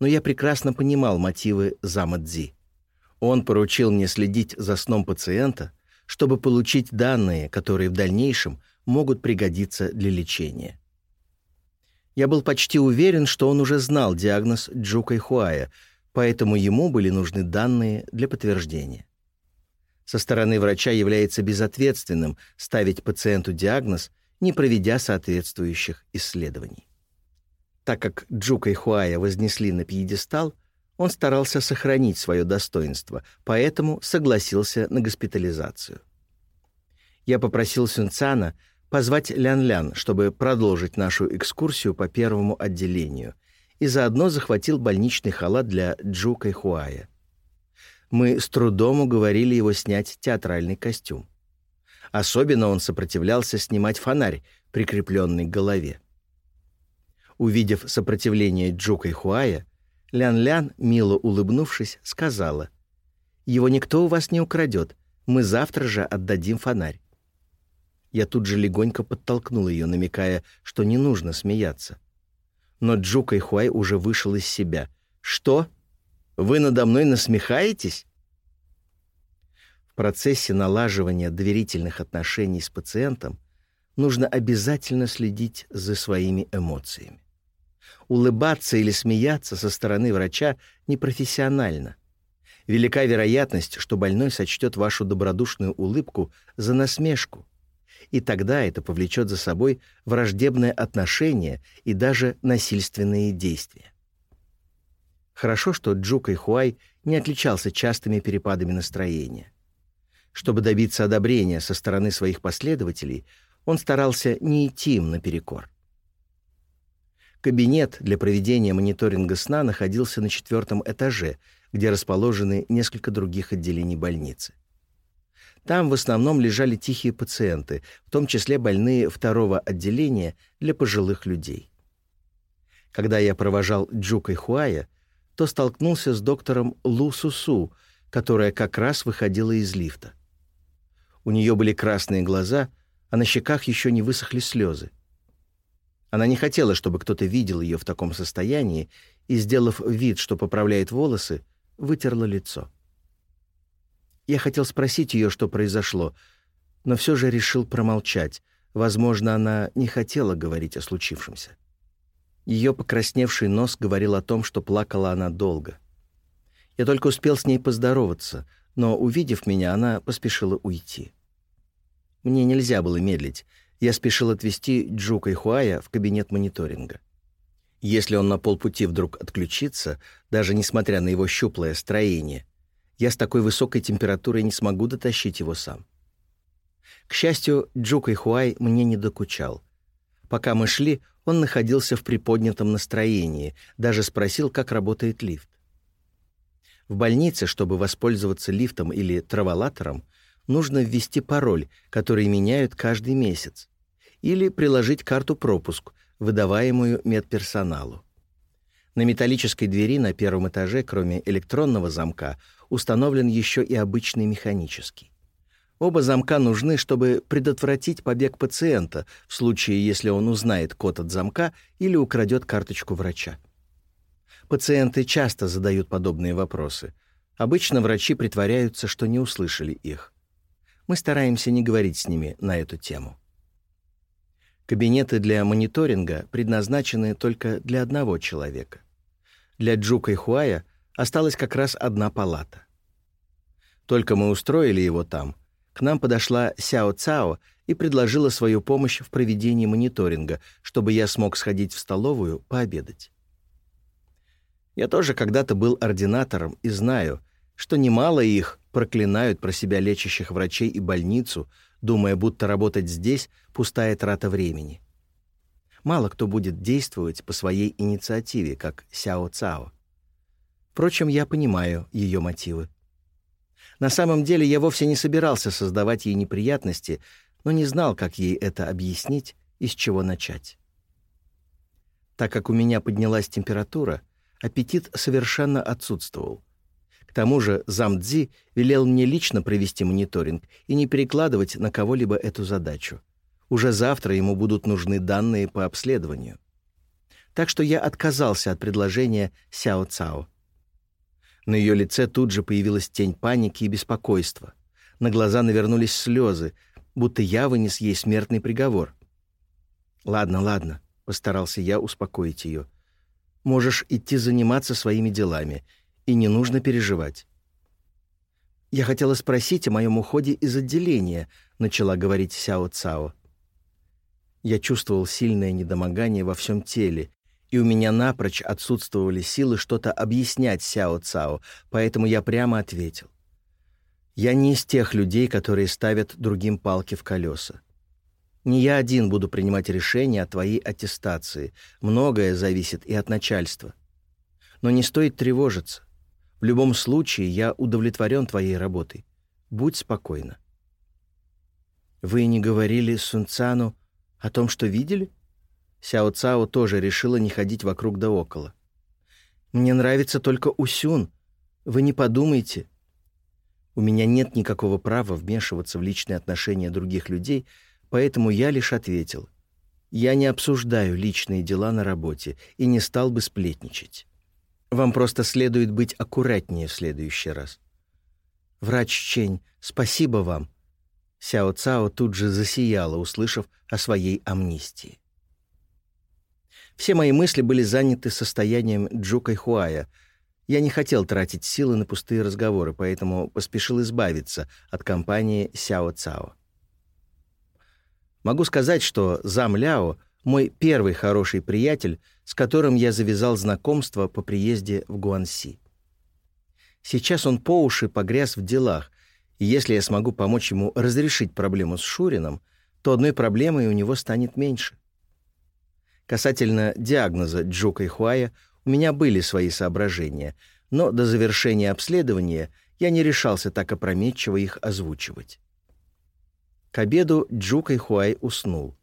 Но я прекрасно понимал мотивы зама Цзи. Он поручил мне следить за сном пациента, чтобы получить данные, которые в дальнейшем могут пригодиться для лечения. Я был почти уверен, что он уже знал диагноз Джукайхуая, поэтому ему были нужны данные для подтверждения. Со стороны врача является безответственным ставить пациенту диагноз, не проведя соответствующих исследований. Так как Джукайхуая вознесли на пьедестал, он старался сохранить свое достоинство, поэтому согласился на госпитализацию. Я попросил Сюнцана позвать Лян-Лян, чтобы продолжить нашу экскурсию по первому отделению, и заодно захватил больничный халат для Джу Кайхуая. Мы с трудом уговорили его снять театральный костюм. Особенно он сопротивлялся снимать фонарь, прикрепленный к голове. Увидев сопротивление Джу Кайхуая, Лян-Лян, мило улыбнувшись, сказала, «Его никто у вас не украдет, мы завтра же отдадим фонарь». Я тут же легонько подтолкнул ее, намекая, что не нужно смеяться. Но Джука и Хуай уже вышел из себя. «Что? Вы надо мной насмехаетесь?» В процессе налаживания доверительных отношений с пациентом нужно обязательно следить за своими эмоциями. Улыбаться или смеяться со стороны врача непрофессионально. Велика вероятность, что больной сочтет вашу добродушную улыбку за насмешку. И тогда это повлечет за собой враждебное отношение и даже насильственные действия. Хорошо, что Джука и Хуай не отличался частыми перепадами настроения. Чтобы добиться одобрения со стороны своих последователей, он старался не идти им наперекор. Кабинет для проведения мониторинга сна находился на четвертом этаже, где расположены несколько других отделений больницы. Там в основном лежали тихие пациенты, в том числе больные второго отделения для пожилых людей. Когда я провожал Джука и Хуая, то столкнулся с доктором Лу Сусу, которая как раз выходила из лифта. У нее были красные глаза, а на щеках еще не высохли слезы. Она не хотела, чтобы кто-то видел ее в таком состоянии, и, сделав вид, что поправляет волосы, вытерла лицо. Я хотел спросить ее, что произошло, но все же решил промолчать. Возможно, она не хотела говорить о случившемся. Ее покрасневший нос говорил о том, что плакала она долго. Я только успел с ней поздороваться, но, увидев меня, она поспешила уйти. Мне нельзя было медлить. Я спешил отвезти Джука и Хуая в кабинет мониторинга. Если он на полпути вдруг отключится, даже несмотря на его щуплое строение, я с такой высокой температурой не смогу дотащить его сам. К счастью, Джук и Хуай мне не докучал. Пока мы шли, он находился в приподнятом настроении, даже спросил, как работает лифт. В больнице, чтобы воспользоваться лифтом или траволатором, нужно ввести пароль, который меняют каждый месяц, или приложить карту-пропуск, выдаваемую медперсоналу. На металлической двери на первом этаже, кроме электронного замка, установлен еще и обычный механический. Оба замка нужны, чтобы предотвратить побег пациента в случае, если он узнает код от замка или украдет карточку врача. Пациенты часто задают подобные вопросы. Обычно врачи притворяются, что не услышали их. Мы стараемся не говорить с ними на эту тему. Кабинеты для мониторинга предназначены только для одного человека. Для Джука и Хуая осталась как раз одна палата. Только мы устроили его там — к нам подошла Сяо Цао и предложила свою помощь в проведении мониторинга, чтобы я смог сходить в столовую пообедать. Я тоже когда-то был ординатором и знаю, что немало их проклинают про себя лечащих врачей и больницу, думая, будто работать здесь — пустая трата времени. Мало кто будет действовать по своей инициативе, как Сяо Цао. Впрочем, я понимаю ее мотивы. На самом деле я вовсе не собирался создавать ей неприятности, но не знал, как ей это объяснить и с чего начать. Так как у меня поднялась температура, аппетит совершенно отсутствовал. К тому же замдзи велел мне лично провести мониторинг и не перекладывать на кого-либо эту задачу. Уже завтра ему будут нужны данные по обследованию. Так что я отказался от предложения Сяо Цао. На ее лице тут же появилась тень паники и беспокойства. На глаза навернулись слезы, будто я вынес ей смертный приговор. «Ладно, ладно», — постарался я успокоить ее. «Можешь идти заниматься своими делами, и не нужно переживать». «Я хотела спросить о моем уходе из отделения», — начала говорить Сяо Цао. Я чувствовал сильное недомогание во всем теле и у меня напрочь отсутствовали силы что-то объяснять Сяо Цао, поэтому я прямо ответил. Я не из тех людей, которые ставят другим палки в колеса. Не я один буду принимать решения о твоей аттестации. Многое зависит и от начальства. Но не стоит тревожиться. В любом случае, я удовлетворен твоей работой. Будь спокойна. Вы не говорили Сунцану о том, что видели? Сяо Цао тоже решила не ходить вокруг да около. «Мне нравится только Усюн. Вы не подумайте». У меня нет никакого права вмешиваться в личные отношения других людей, поэтому я лишь ответил. Я не обсуждаю личные дела на работе и не стал бы сплетничать. Вам просто следует быть аккуратнее в следующий раз. Врач Чень, спасибо вам. Сяо Цао тут же засияла, услышав о своей амнистии. Все мои мысли были заняты состоянием Джука Хуая. Я не хотел тратить силы на пустые разговоры, поэтому поспешил избавиться от компании Сяо Цао. Могу сказать, что зам Ляо — мой первый хороший приятель, с которым я завязал знакомство по приезде в Гуанси. Сейчас он по уши погряз в делах, если я смогу помочь ему разрешить проблему с Шурином, то одной проблемой у него станет меньше. Касательно диагноза Джука и Хуая у меня были свои соображения, но до завершения обследования я не решался так опрометчиво их озвучивать. К обеду Джук и Хуай уснул.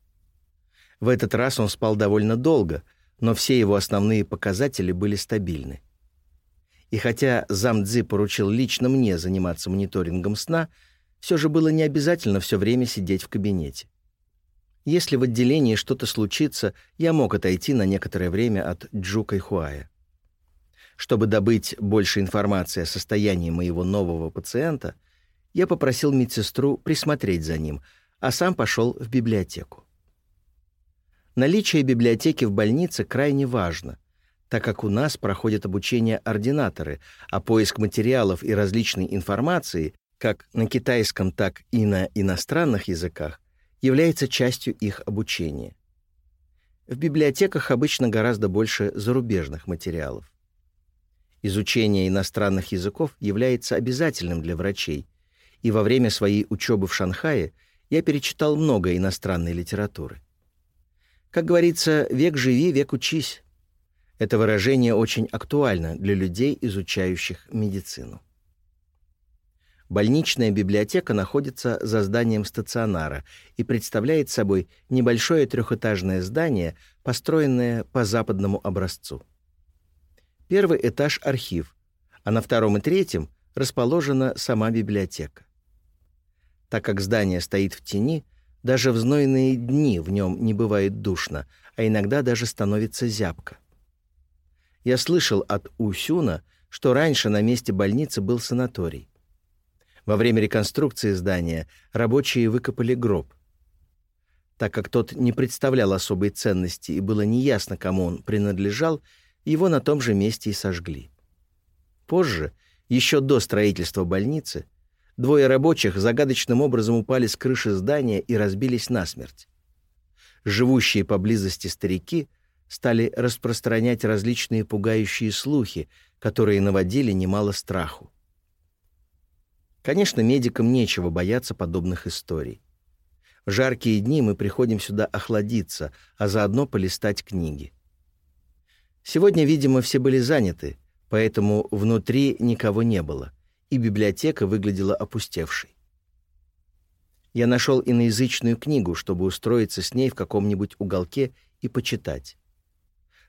В этот раз он спал довольно долго, но все его основные показатели были стабильны. И хотя замдзи поручил лично мне заниматься мониторингом сна, все же было не обязательно все время сидеть в кабинете. Если в отделении что-то случится, я мог отойти на некоторое время от Джука и Хуая. Чтобы добыть больше информации о состоянии моего нового пациента, я попросил медсестру присмотреть за ним, а сам пошел в библиотеку. Наличие библиотеки в больнице крайне важно, так как у нас проходят обучение ординаторы, а поиск материалов и различной информации, как на китайском, так и на иностранных языках, является частью их обучения. В библиотеках обычно гораздо больше зарубежных материалов. Изучение иностранных языков является обязательным для врачей, и во время своей учебы в Шанхае я перечитал много иностранной литературы. Как говорится, век живи, век учись. Это выражение очень актуально для людей, изучающих медицину. Больничная библиотека находится за зданием стационара и представляет собой небольшое трехэтажное здание, построенное по западному образцу. Первый этаж — архив, а на втором и третьем расположена сама библиотека. Так как здание стоит в тени, даже в знойные дни в нем не бывает душно, а иногда даже становится зябко. Я слышал от Усюна, что раньше на месте больницы был санаторий. Во время реконструкции здания рабочие выкопали гроб. Так как тот не представлял особой ценности и было неясно, кому он принадлежал, его на том же месте и сожгли. Позже, еще до строительства больницы, двое рабочих загадочным образом упали с крыши здания и разбились насмерть. Живущие поблизости старики стали распространять различные пугающие слухи, которые наводили немало страху. Конечно, медикам нечего бояться подобных историй. В жаркие дни мы приходим сюда охладиться, а заодно полистать книги. Сегодня, видимо, все были заняты, поэтому внутри никого не было, и библиотека выглядела опустевшей. Я нашел иноязычную книгу, чтобы устроиться с ней в каком-нибудь уголке и почитать.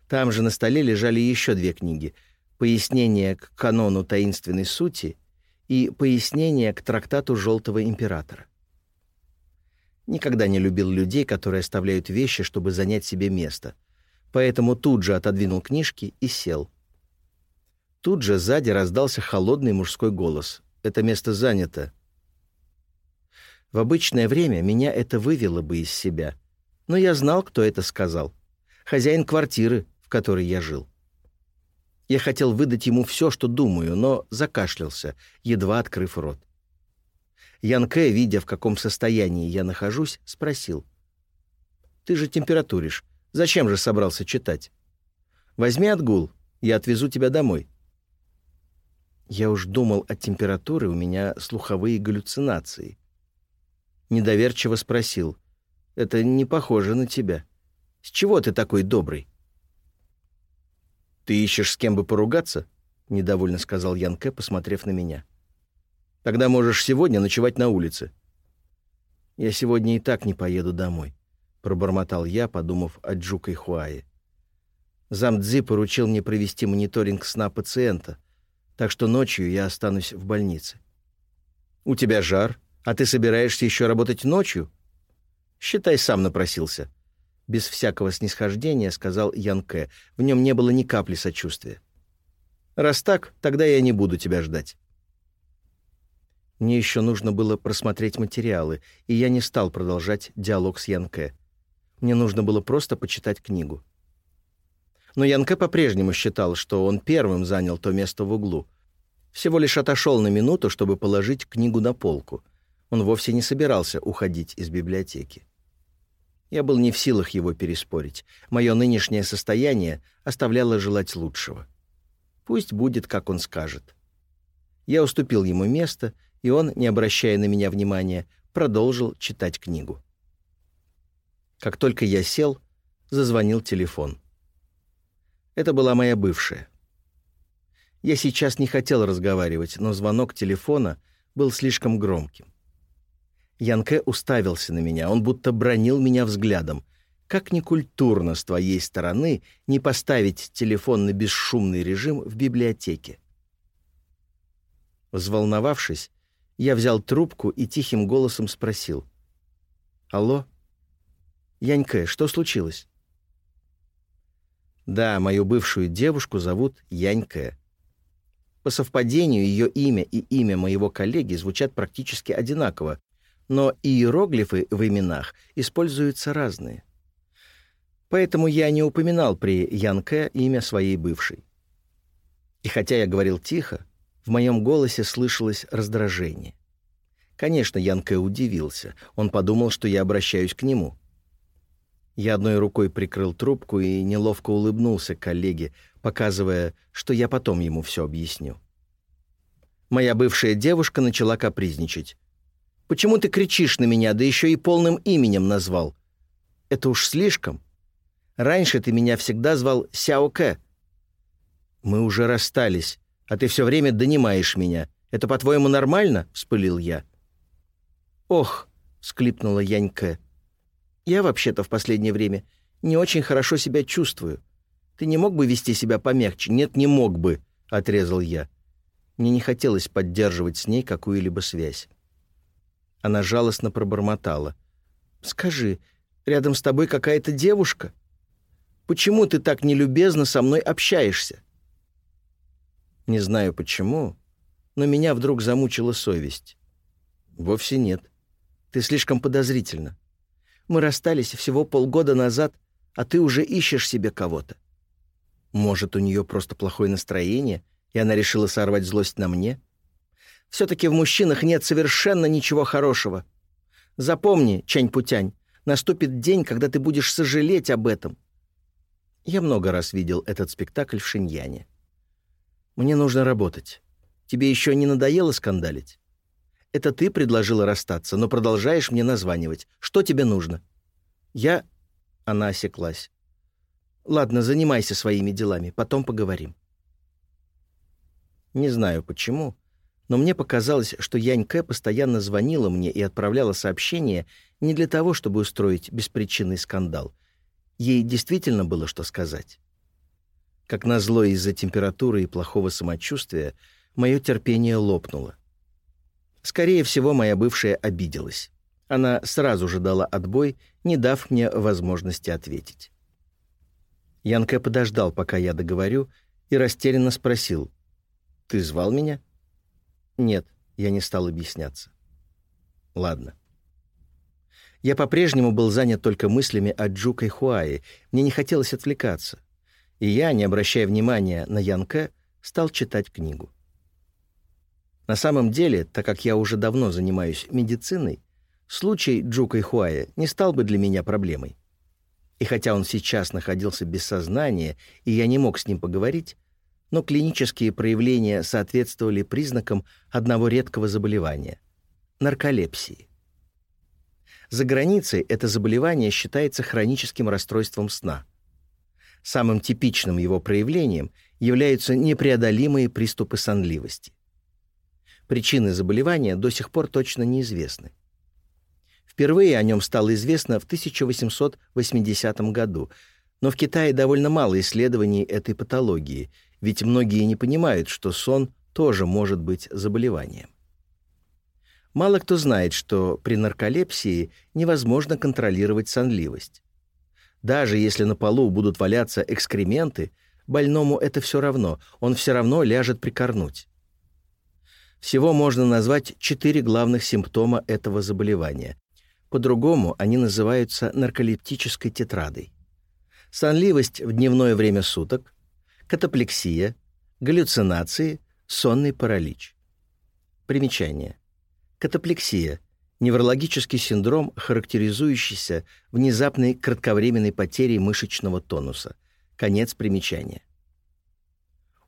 Там же на столе лежали еще две книги «Пояснение к канону таинственной сути» и пояснение к трактату Желтого императора. Никогда не любил людей, которые оставляют вещи, чтобы занять себе место, поэтому тут же отодвинул книжки и сел. Тут же сзади раздался холодный мужской голос. «Это место занято». В обычное время меня это вывело бы из себя, но я знал, кто это сказал. Хозяин квартиры, в которой я жил. Я хотел выдать ему все, что думаю, но закашлялся, едва открыв рот. Ян Кэ, видя, в каком состоянии я нахожусь, спросил. «Ты же температуришь. Зачем же собрался читать? Возьми отгул, я отвезу тебя домой». Я уж думал от температуры, у меня слуховые галлюцинации. Недоверчиво спросил. «Это не похоже на тебя. С чего ты такой добрый?» «Ты ищешь с кем бы поругаться?» — недовольно сказал Ян Кэ, посмотрев на меня. «Тогда можешь сегодня ночевать на улице». «Я сегодня и так не поеду домой», — пробормотал я, подумав о Джука и Хуае. Замдзи поручил мне провести мониторинг сна пациента, так что ночью я останусь в больнице. «У тебя жар, а ты собираешься еще работать ночью?» «Считай, сам напросился», без всякого снисхождения сказал Ян Кэ. В нем не было ни капли сочувствия. «Раз так, тогда я не буду тебя ждать». Мне еще нужно было просмотреть материалы, и я не стал продолжать диалог с Ян Кэ. Мне нужно было просто почитать книгу. Но Янке по-прежнему считал, что он первым занял то место в углу. Всего лишь отошел на минуту, чтобы положить книгу на полку. Он вовсе не собирался уходить из библиотеки. Я был не в силах его переспорить. Мое нынешнее состояние оставляло желать лучшего. Пусть будет, как он скажет. Я уступил ему место, и он, не обращая на меня внимания, продолжил читать книгу. Как только я сел, зазвонил телефон. Это была моя бывшая. Я сейчас не хотел разговаривать, но звонок телефона был слишком громким. Янке уставился на меня, он будто бронил меня взглядом. Как некультурно с твоей стороны не поставить телефон на бесшумный режим в библиотеке. Взволновавшись, я взял трубку и тихим голосом спросил. «Алло? Яньке, что случилось?» «Да, мою бывшую девушку зовут Яньке. По совпадению ее имя и имя моего коллеги звучат практически одинаково, но иероглифы в именах используются разные. Поэтому я не упоминал при Янке имя своей бывшей. И хотя я говорил тихо, в моем голосе слышалось раздражение. Конечно, Янке удивился. Он подумал, что я обращаюсь к нему. Я одной рукой прикрыл трубку и неловко улыбнулся коллеге, показывая, что я потом ему все объясню. Моя бывшая девушка начала капризничать. Почему ты кричишь на меня, да еще и полным именем назвал? Это уж слишком. Раньше ты меня всегда звал Сяо Кэ. Мы уже расстались, а ты все время донимаешь меня. Это, по-твоему, нормально?» — вспылил я. «Ох!» — склипнула Янь Кэ. «Я вообще-то в последнее время не очень хорошо себя чувствую. Ты не мог бы вести себя помягче?» «Нет, не мог бы», — отрезал я. Мне не хотелось поддерживать с ней какую-либо связь. Она жалостно пробормотала. «Скажи, рядом с тобой какая-то девушка? Почему ты так нелюбезно со мной общаешься?» Не знаю почему, но меня вдруг замучила совесть. «Вовсе нет. Ты слишком подозрительна. Мы расстались всего полгода назад, а ты уже ищешь себе кого-то. Может, у нее просто плохое настроение, и она решила сорвать злость на мне?» Все-таки в мужчинах нет совершенно ничего хорошего. Запомни, Чань-Путянь, наступит день, когда ты будешь сожалеть об этом. Я много раз видел этот спектакль в Шиньяне. Мне нужно работать. Тебе еще не надоело скандалить? Это ты предложила расстаться, но продолжаешь мне названивать. Что тебе нужно? Я... Она осеклась. Ладно, занимайся своими делами, потом поговорим. Не знаю почему, но мне показалось, что Янь Кэ постоянно звонила мне и отправляла сообщения не для того, чтобы устроить беспричинный скандал. Ей действительно было что сказать. Как назло из-за температуры и плохого самочувствия, мое терпение лопнуло. Скорее всего, моя бывшая обиделась. Она сразу же дала отбой, не дав мне возможности ответить. Янке подождал, пока я договорю, и растерянно спросил. «Ты звал меня?» Нет, я не стал объясняться. Ладно. Я по-прежнему был занят только мыслями о Джукой Хуае, мне не хотелось отвлекаться. И я, не обращая внимания на Янке, стал читать книгу. На самом деле, так как я уже давно занимаюсь медициной, случай Джука Хуая не стал бы для меня проблемой. И хотя он сейчас находился без сознания, и я не мог с ним поговорить, но клинические проявления соответствовали признакам одного редкого заболевания – нарколепсии. За границей это заболевание считается хроническим расстройством сна. Самым типичным его проявлением являются непреодолимые приступы сонливости. Причины заболевания до сих пор точно неизвестны. Впервые о нем стало известно в 1880 году, но в Китае довольно мало исследований этой патологии – ведь многие не понимают, что сон тоже может быть заболеванием. Мало кто знает, что при нарколепсии невозможно контролировать сонливость. Даже если на полу будут валяться экскременты, больному это все равно, он все равно ляжет прикорнуть. Всего можно назвать четыре главных симптома этого заболевания. По-другому они называются нарколептической тетрадой. сонливость в дневное время суток, катаплексия, галлюцинации, сонный паралич. Примечание. Катаплексия – неврологический синдром, характеризующийся внезапной кратковременной потерей мышечного тонуса. Конец примечания.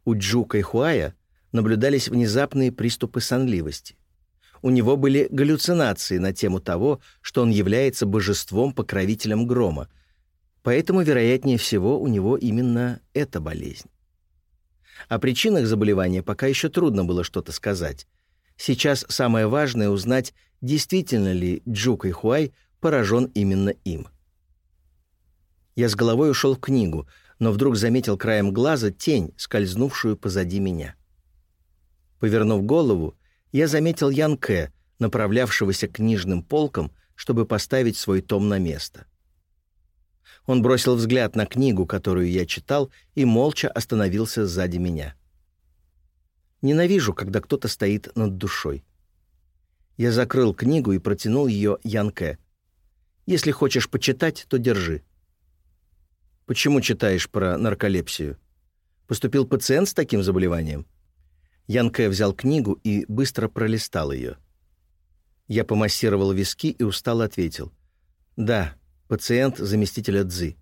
У Джу Кайхуая наблюдались внезапные приступы сонливости. У него были галлюцинации на тему того, что он является божеством-покровителем грома, поэтому, вероятнее всего, у него именно эта болезнь. О причинах заболевания пока еще трудно было что-то сказать. Сейчас самое важное — узнать, действительно ли Джу Кайхуай поражен именно им. Я с головой ушел в книгу, но вдруг заметил краем глаза тень, скользнувшую позади меня. Повернув голову, я заметил Ян Кэ, направлявшегося к книжным полкам, чтобы поставить свой том на место. Он бросил взгляд на книгу, которую я читал, и молча остановился сзади меня. Ненавижу, когда кто-то стоит над душой. Я закрыл книгу и протянул ее Янке. «Если хочешь почитать, то держи». «Почему читаешь про нарколепсию? Поступил пациент с таким заболеванием?» Янке взял книгу и быстро пролистал ее. Я помассировал виски и устало ответил. «Да, пациент заместителя Цзы».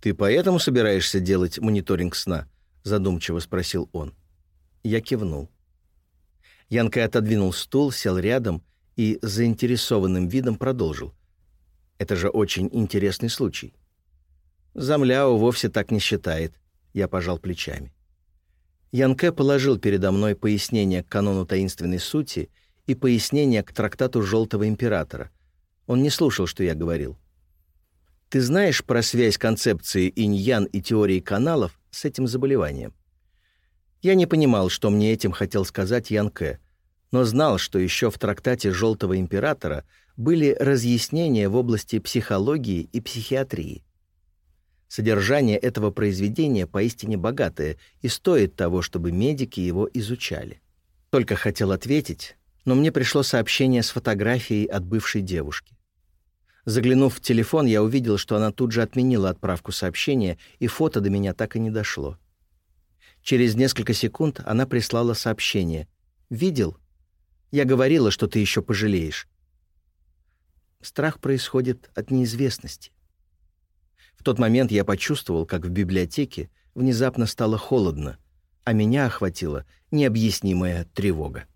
«Ты поэтому собираешься делать мониторинг сна?» — задумчиво спросил он. Я кивнул. Янка отодвинул стул, сел рядом и заинтересованным видом продолжил. «Это же очень интересный случай». «Замляо вовсе так не считает», — я пожал плечами. Янке положил передо мной пояснение к канону таинственной сути и пояснение к трактату Желтого Императора. Он не слушал, что я говорил. «Ты знаешь про связь концепции инь-ян и теории каналов с этим заболеванием?» Я не понимал, что мне этим хотел сказать Ян Кэ, но знал, что еще в трактате «Желтого императора» были разъяснения в области психологии и психиатрии. Содержание этого произведения поистине богатое и стоит того, чтобы медики его изучали. Только хотел ответить, но мне пришло сообщение с фотографией от бывшей девушки. Заглянув в телефон, я увидел, что она тут же отменила отправку сообщения, и фото до меня так и не дошло. Через несколько секунд она прислала сообщение. «Видел? Я говорила, что ты еще пожалеешь». Страх происходит от неизвестности. В тот момент я почувствовал, как в библиотеке внезапно стало холодно, а меня охватила необъяснимая тревога.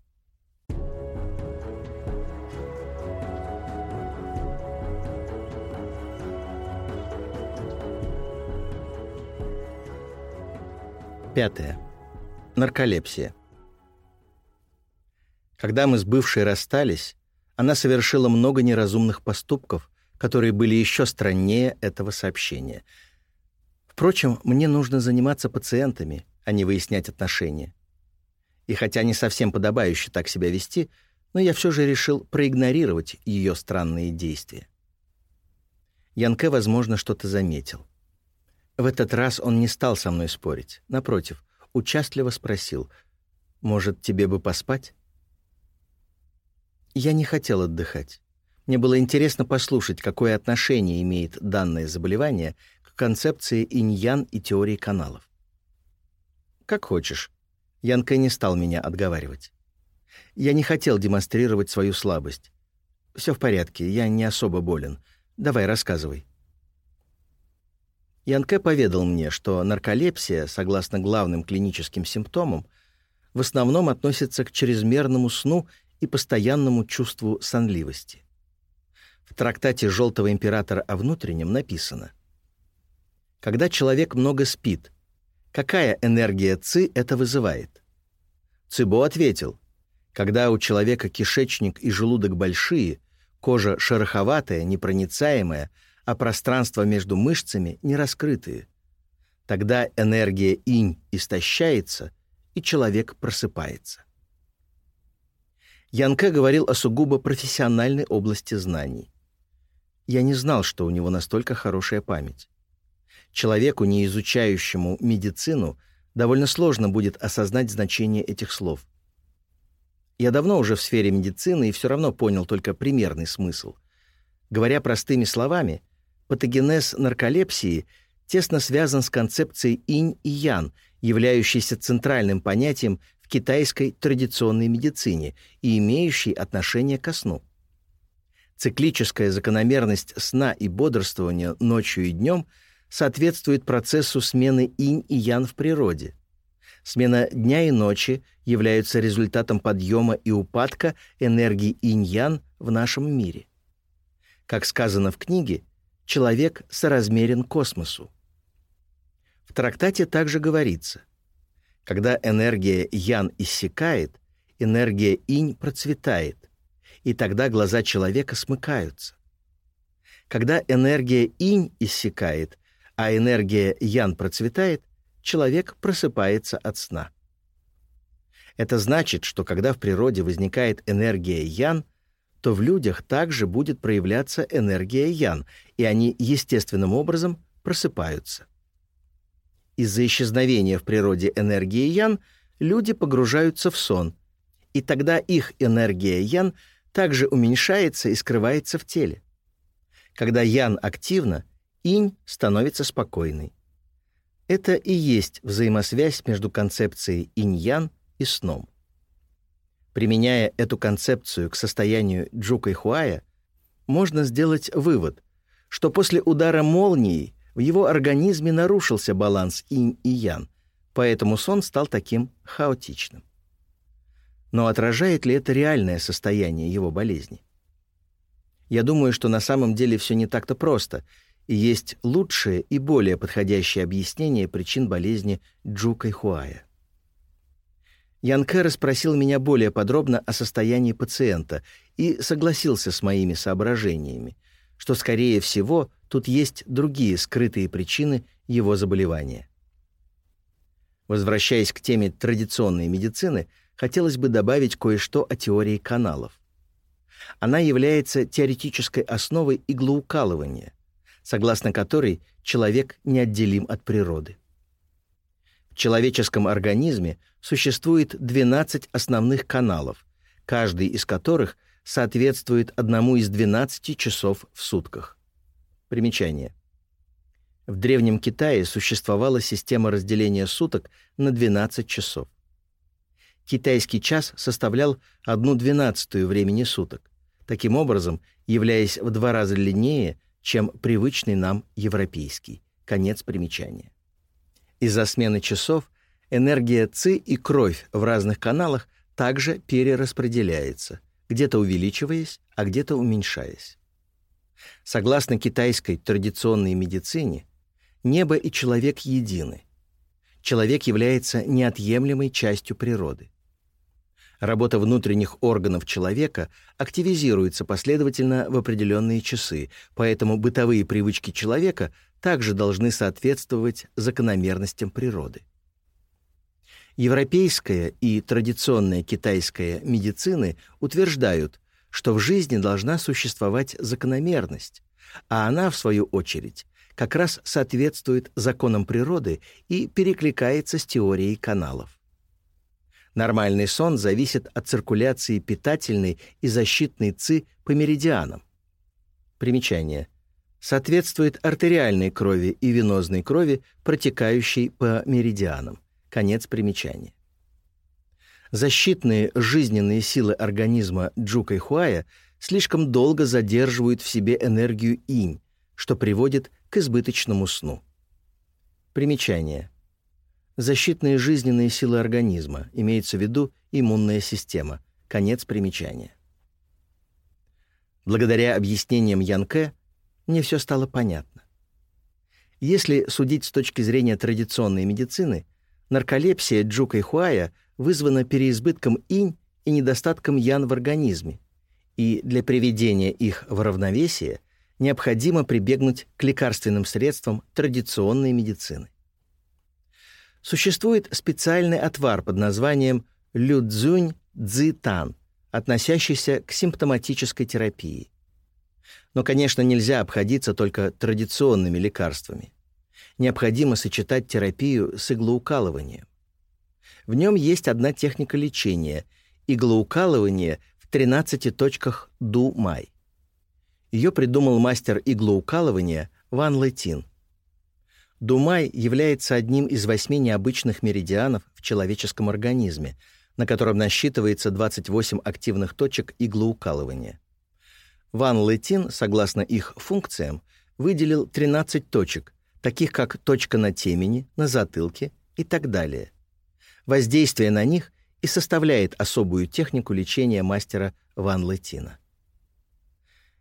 Пятое. Нарколепсия. Когда мы с бывшей расстались, она совершила много неразумных поступков, которые были еще страннее этого сообщения. Впрочем, мне нужно заниматься пациентами, а не выяснять отношения. И хотя не совсем подобающе так себя вести, но я все же решил проигнорировать ее странные действия. Янке, возможно, что-то заметил. В этот раз он не стал со мной спорить. Напротив, участливо спросил, «Может, тебе бы поспать?» Я не хотел отдыхать. Мне было интересно послушать, какое отношение имеет данное заболевание к концепции инь-ян и теории каналов. «Как хочешь». Янка не стал меня отговаривать. Я не хотел демонстрировать свою слабость. «Все в порядке, я не особо болен. Давай, рассказывай». Янке поведал мне, что нарколепсия, согласно главным клиническим симптомам, в основном относится к чрезмерному сну и постоянному чувству сонливости. В трактате «Желтого императора» о внутреннем написано «Когда человек много спит, какая энергия ЦИ это вызывает?» Цибо ответил «Когда у человека кишечник и желудок большие, кожа шероховатая, непроницаемая, а пространство между мышцами не раскрытые. Тогда энергия инь истощается, и человек просыпается. Янке говорил о сугубо профессиональной области знаний. Я не знал, что у него настолько хорошая память. Человеку, не изучающему медицину, довольно сложно будет осознать значение этих слов. Я давно уже в сфере медицины и все равно понял только примерный смысл. Говоря простыми словами, патогенез нарколепсии тесно связан с концепцией инь и ян, являющейся центральным понятием в китайской традиционной медицине и имеющей отношение ко сну. Циклическая закономерность сна и бодрствования ночью и днем соответствует процессу смены инь и ян в природе. Смена дня и ночи являются результатом подъема и упадка энергии инь-ян в нашем мире. Как сказано в книге, человек соразмерен космосу. В трактате также говорится, когда энергия ян иссякает, энергия инь процветает, и тогда глаза человека смыкаются. Когда энергия инь иссякает, а энергия ян процветает, человек просыпается от сна. Это значит, что когда в природе возникает энергия ян, то в людях также будет проявляться энергия ян, и они естественным образом просыпаются. Из-за исчезновения в природе энергии ян люди погружаются в сон, и тогда их энергия ян также уменьшается и скрывается в теле. Когда ян активна, инь становится спокойной. Это и есть взаимосвязь между концепцией инь-ян и сном. Применяя эту концепцию к состоянию Джука и Хуая, можно сделать вывод, что после удара молнии в его организме нарушился баланс инь и ян, поэтому сон стал таким хаотичным. Но отражает ли это реальное состояние его болезни? Я думаю, что на самом деле все не так-то просто, и есть лучшее и более подходящее объяснение причин болезни Джука Хуая. Ян Кэ расспросил меня более подробно о состоянии пациента и согласился с моими соображениями, что, скорее всего, тут есть другие скрытые причины его заболевания. Возвращаясь к теме традиционной медицины, хотелось бы добавить кое-что о теории каналов. Она является теоретической основой иглоукалывания, согласно которой человек неотделим от природы. Человеческом организме существует 12 основных каналов, каждый из которых соответствует одному из 12 часов в сутках. Примечание. В Древнем Китае существовала система разделения суток на 12 часов. Китайский час составлял одну двенадцатую времени суток, таким образом являясь в два раза длиннее, чем привычный нам европейский. Конец примечания. Из-за смены часов энергия ЦИ и кровь в разных каналах также перераспределяется, где-то увеличиваясь, а где-то уменьшаясь. Согласно китайской традиционной медицине, небо и человек едины. Человек является неотъемлемой частью природы. Работа внутренних органов человека активизируется последовательно в определенные часы, поэтому бытовые привычки человека также должны соответствовать закономерностям природы. Европейская и традиционная китайская медицины утверждают, что в жизни должна существовать закономерность, а она, в свою очередь, как раз соответствует законам природы и перекликается с теорией каналов. Нормальный сон зависит от циркуляции питательной и защитной ЦИ по меридианам. Примечание. Соответствует артериальной крови и венозной крови, протекающей по меридианам. Конец примечания. Защитные жизненные силы организма Джука и Хуая слишком долго задерживают в себе энергию инь, что приводит к избыточному сну. Примечание. Защитные жизненные силы организма, имеется в виду иммунная система. Конец примечания. Благодаря объяснениям Янке мне все стало понятно. Если судить с точки зрения традиционной медицины, нарколепсия Джука и Хуая вызвана переизбытком инь и недостатком ян в организме, и для приведения их в равновесие необходимо прибегнуть к лекарственным средствам традиционной медицины. Существует специальный отвар под названием людзунь цзитан, относящийся к симптоматической терапии. Но, конечно, нельзя обходиться только традиционными лекарствами. Необходимо сочетать терапию с иглоукалыванием. В нем есть одна техника лечения – иглоукалывание в 13 точках Ду-Май. Ее придумал мастер иглоукалывания Ван Летин. Думай является одним из восьми необычных меридианов в человеческом организме, на котором насчитывается 28 активных точек иглоукалывания. Ван Летин, согласно их функциям, выделил 13 точек, таких как точка на темени, на затылке и так далее. Воздействие на них и составляет особую технику лечения мастера Ван Летина.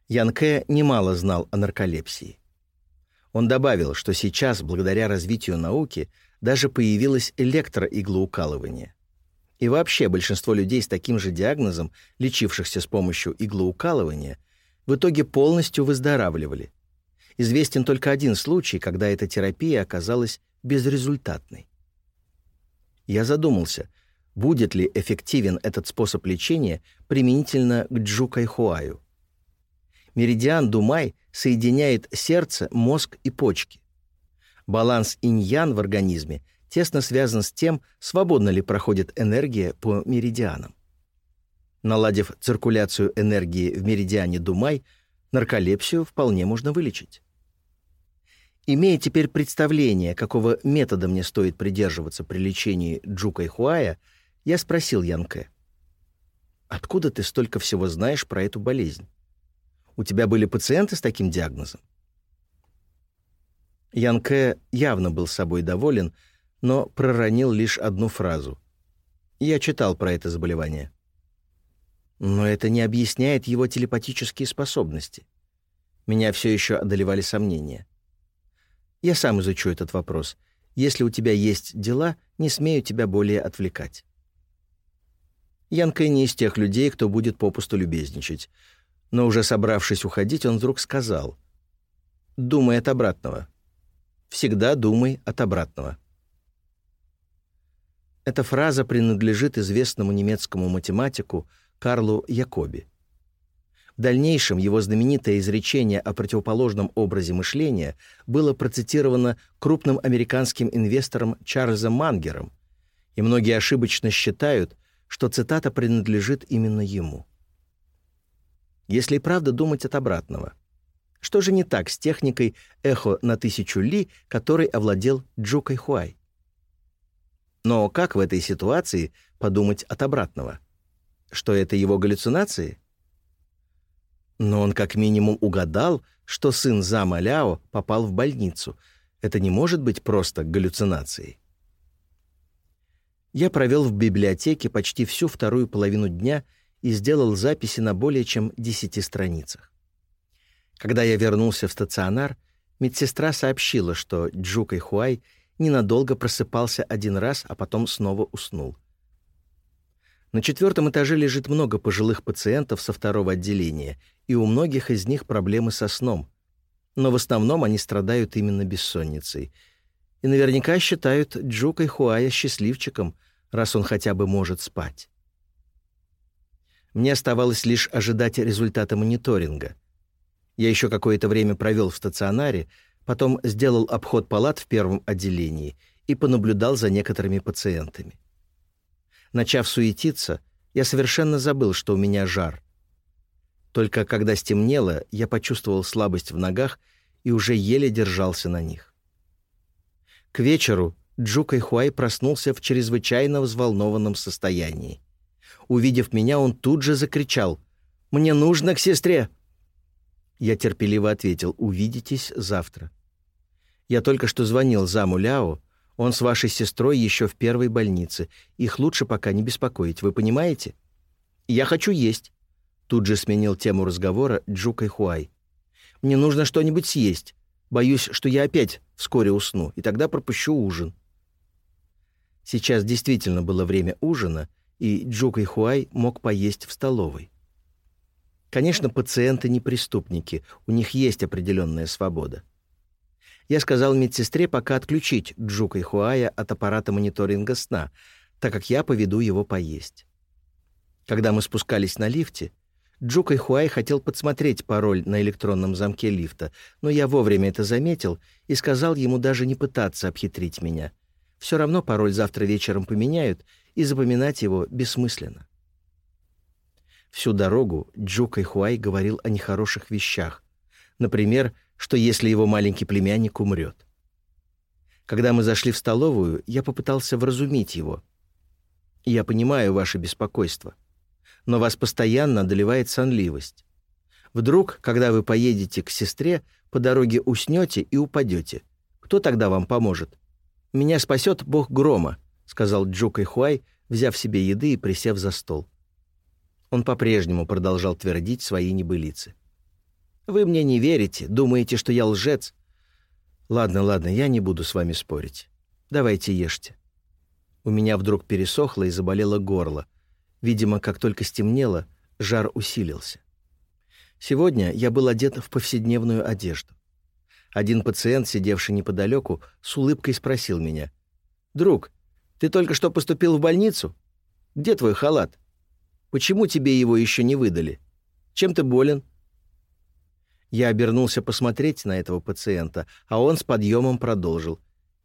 Янке немало знал о нарколепсии. Он добавил, что сейчас, благодаря развитию науки, даже появилось электроиглоукалывание. И вообще большинство людей с таким же диагнозом, лечившихся с помощью иглоукалывания, в итоге полностью выздоравливали. Известен только один случай, когда эта терапия оказалась безрезультатной. Я задумался, будет ли эффективен этот способ лечения применительно к Джукайхуаю. Меридиан Думай соединяет сердце, мозг и почки. Баланс инь-ян в организме тесно связан с тем, свободно ли проходит энергия по меридианам. Наладив циркуляцию энергии в меридиане Думай, нарколепсию вполне можно вылечить. Имея теперь представление, какого метода мне стоит придерживаться при лечении Джука и Хуая, я спросил Янке. «Откуда ты столько всего знаешь про эту болезнь? У тебя были пациенты с таким диагнозом?» Янке явно был собой доволен, но проронил лишь одну фразу. «Я читал про это заболевание». Но это не объясняет его телепатические способности. Меня все еще одолевали сомнения. Я сам изучу этот вопрос. Если у тебя есть дела, не смею тебя более отвлекать. Янка не из тех людей, кто будет попусту любезничать. Но уже собравшись уходить, он вдруг сказал. «Думай от обратного. Всегда думай от обратного». Эта фраза принадлежит известному немецкому математику Карлу Якоби. В дальнейшем его знаменитое изречение о противоположном образе мышления было процитировано крупным американским инвестором Чарльзом Мангером, и многие ошибочно считают, что цитата принадлежит именно ему. Если и правда думать от обратного. Что же не так с техникой «эхо на тысячу ли», которой овладел Джукай Хуай? Но как в этой ситуации подумать от обратного? Что это его галлюцинации? Но он как минимум угадал, что сын зама Ляо попал в больницу. Это не может быть просто галлюцинацией. Я провел в библиотеке почти всю вторую половину дня и сделал записи на более чем десяти страницах. Когда я вернулся в стационар, медсестра сообщила, что Джукай Хуай ненадолго просыпался один раз, а потом снова уснул. На четвертом этаже лежит много пожилых пациентов со второго отделения, и у многих из них проблемы со сном. Но в основном они страдают именно бессонницей. И наверняка считают Джука Хуая счастливчиком, раз он хотя бы может спать. Мне оставалось лишь ожидать результата мониторинга. Я еще какое-то время провел в стационаре, потом сделал обход палат в первом отделении и понаблюдал за некоторыми пациентами. Начав суетиться, я совершенно забыл, что у меня жар. Только когда стемнело, я почувствовал слабость в ногах и уже еле держался на них. К вечеру Джукай Хуай проснулся в чрезвычайно взволнованном состоянии. Увидев меня, он тут же закричал «Мне нужно к сестре!» Я терпеливо ответил «Увидитесь завтра». Я только что звонил заму Ляо, он с вашей сестрой еще в первой больнице. Их лучше пока не беспокоить, вы понимаете? Я хочу есть. Тут же сменил тему разговора Джукай Хуай. Мне нужно что-нибудь съесть. Боюсь, что я опять вскоре усну, и тогда пропущу ужин. Сейчас действительно было время ужина, и Джукай Хуай мог поесть в столовой. Конечно, пациенты не преступники, у них есть определенная свобода. Я сказал медсестре пока отключить Джука и Хуая от аппарата мониторинга сна, так как я поведу его поесть. Когда мы спускались на лифте, Джука и Хуай хотел подсмотреть пароль на электронном замке лифта, но я вовремя это заметил и сказал ему даже не пытаться обхитрить меня. Все равно пароль завтра вечером поменяют, и запоминать его бессмысленно. Всю дорогу Джука и Хуай говорил о нехороших вещах. Например, что если его маленький племянник умрет. Когда мы зашли в столовую, я попытался вразумить его. «Я понимаю ваше беспокойство, но вас постоянно одолевает сонливость. Вдруг, когда вы поедете к сестре, по дороге уснете и упадете. Кто тогда вам поможет? Меня спасет бог грома», — сказал Джук Хуай, взяв себе еды и присев за стол. Он по-прежнему продолжал твердить свои небылицы. Вы мне не верите, думаете, что я лжец. Ладно, ладно, я не буду с вами спорить. Давайте ешьте. У меня вдруг пересохло и заболело горло. Видимо, как только стемнело, жар усилился. Сегодня я был одет в повседневную одежду. Один пациент, сидевший неподалеку, с улыбкой спросил меня. «Друг, ты только что поступил в больницу? Где твой халат? Почему тебе его еще не выдали? Чем ты болен?» Я обернулся посмотреть на этого пациента, а он с подъемом продолжил.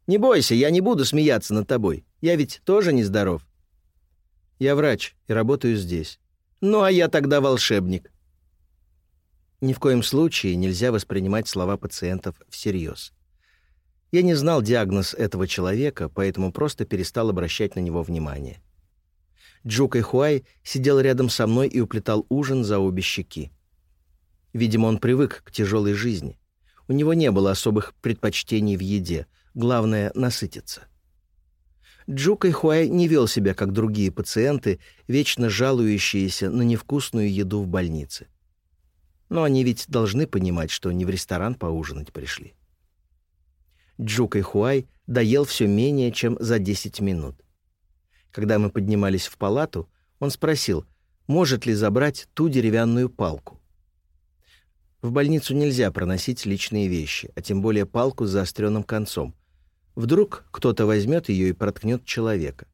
«Не бойся, я не буду смеяться над тобой. Я ведь тоже нездоров». «Я врач и работаю здесь». «Ну, а я тогда волшебник». Ни в коем случае нельзя воспринимать слова пациентов всерьез. Я не знал диагноз этого человека, поэтому просто перестал обращать на него внимание. Джук Хуай сидел рядом со мной и уплетал ужин за обе щеки. Видимо, он привык к тяжелой жизни. У него не было особых предпочтений в еде. Главное — насытиться. Джук Хуай не вел себя, как другие пациенты, вечно жалующиеся на невкусную еду в больнице. Но они ведь должны понимать, что не в ресторан поужинать пришли. Джук Хуай доел все менее чем за 10 минут. Когда мы поднимались в палату, он спросил, может ли забрать ту деревянную палку. В больницу нельзя проносить личные вещи, а тем более палку с заостренным концом. Вдруг кто-то возьмет ее и проткнет человека.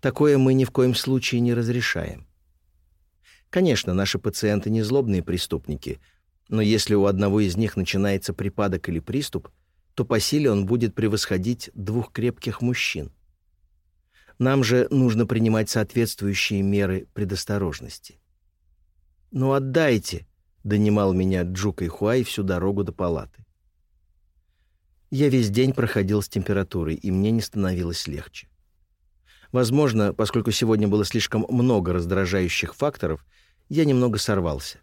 Такое мы ни в коем случае не разрешаем. Конечно, наши пациенты не злобные преступники, но если у одного из них начинается припадок или приступ, то по силе он будет превосходить двух крепких мужчин. Нам же нужно принимать соответствующие меры предосторожности. «Ну отдайте!» донимал меня Джука и Хуай всю дорогу до палаты. Я весь день проходил с температурой, и мне не становилось легче. Возможно, поскольку сегодня было слишком много раздражающих факторов, я немного сорвался.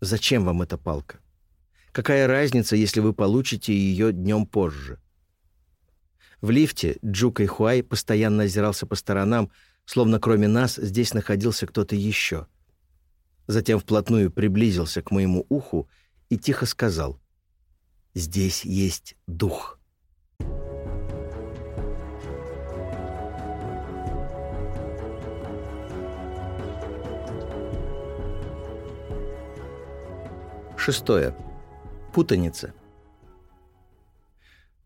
Зачем вам эта палка? Какая разница, если вы получите ее днем позже? В лифте Джука и Хуай постоянно озирался по сторонам, словно кроме нас здесь находился кто-то еще — затем вплотную приблизился к моему уху и тихо сказал «Здесь есть дух». Шестое. Путаница.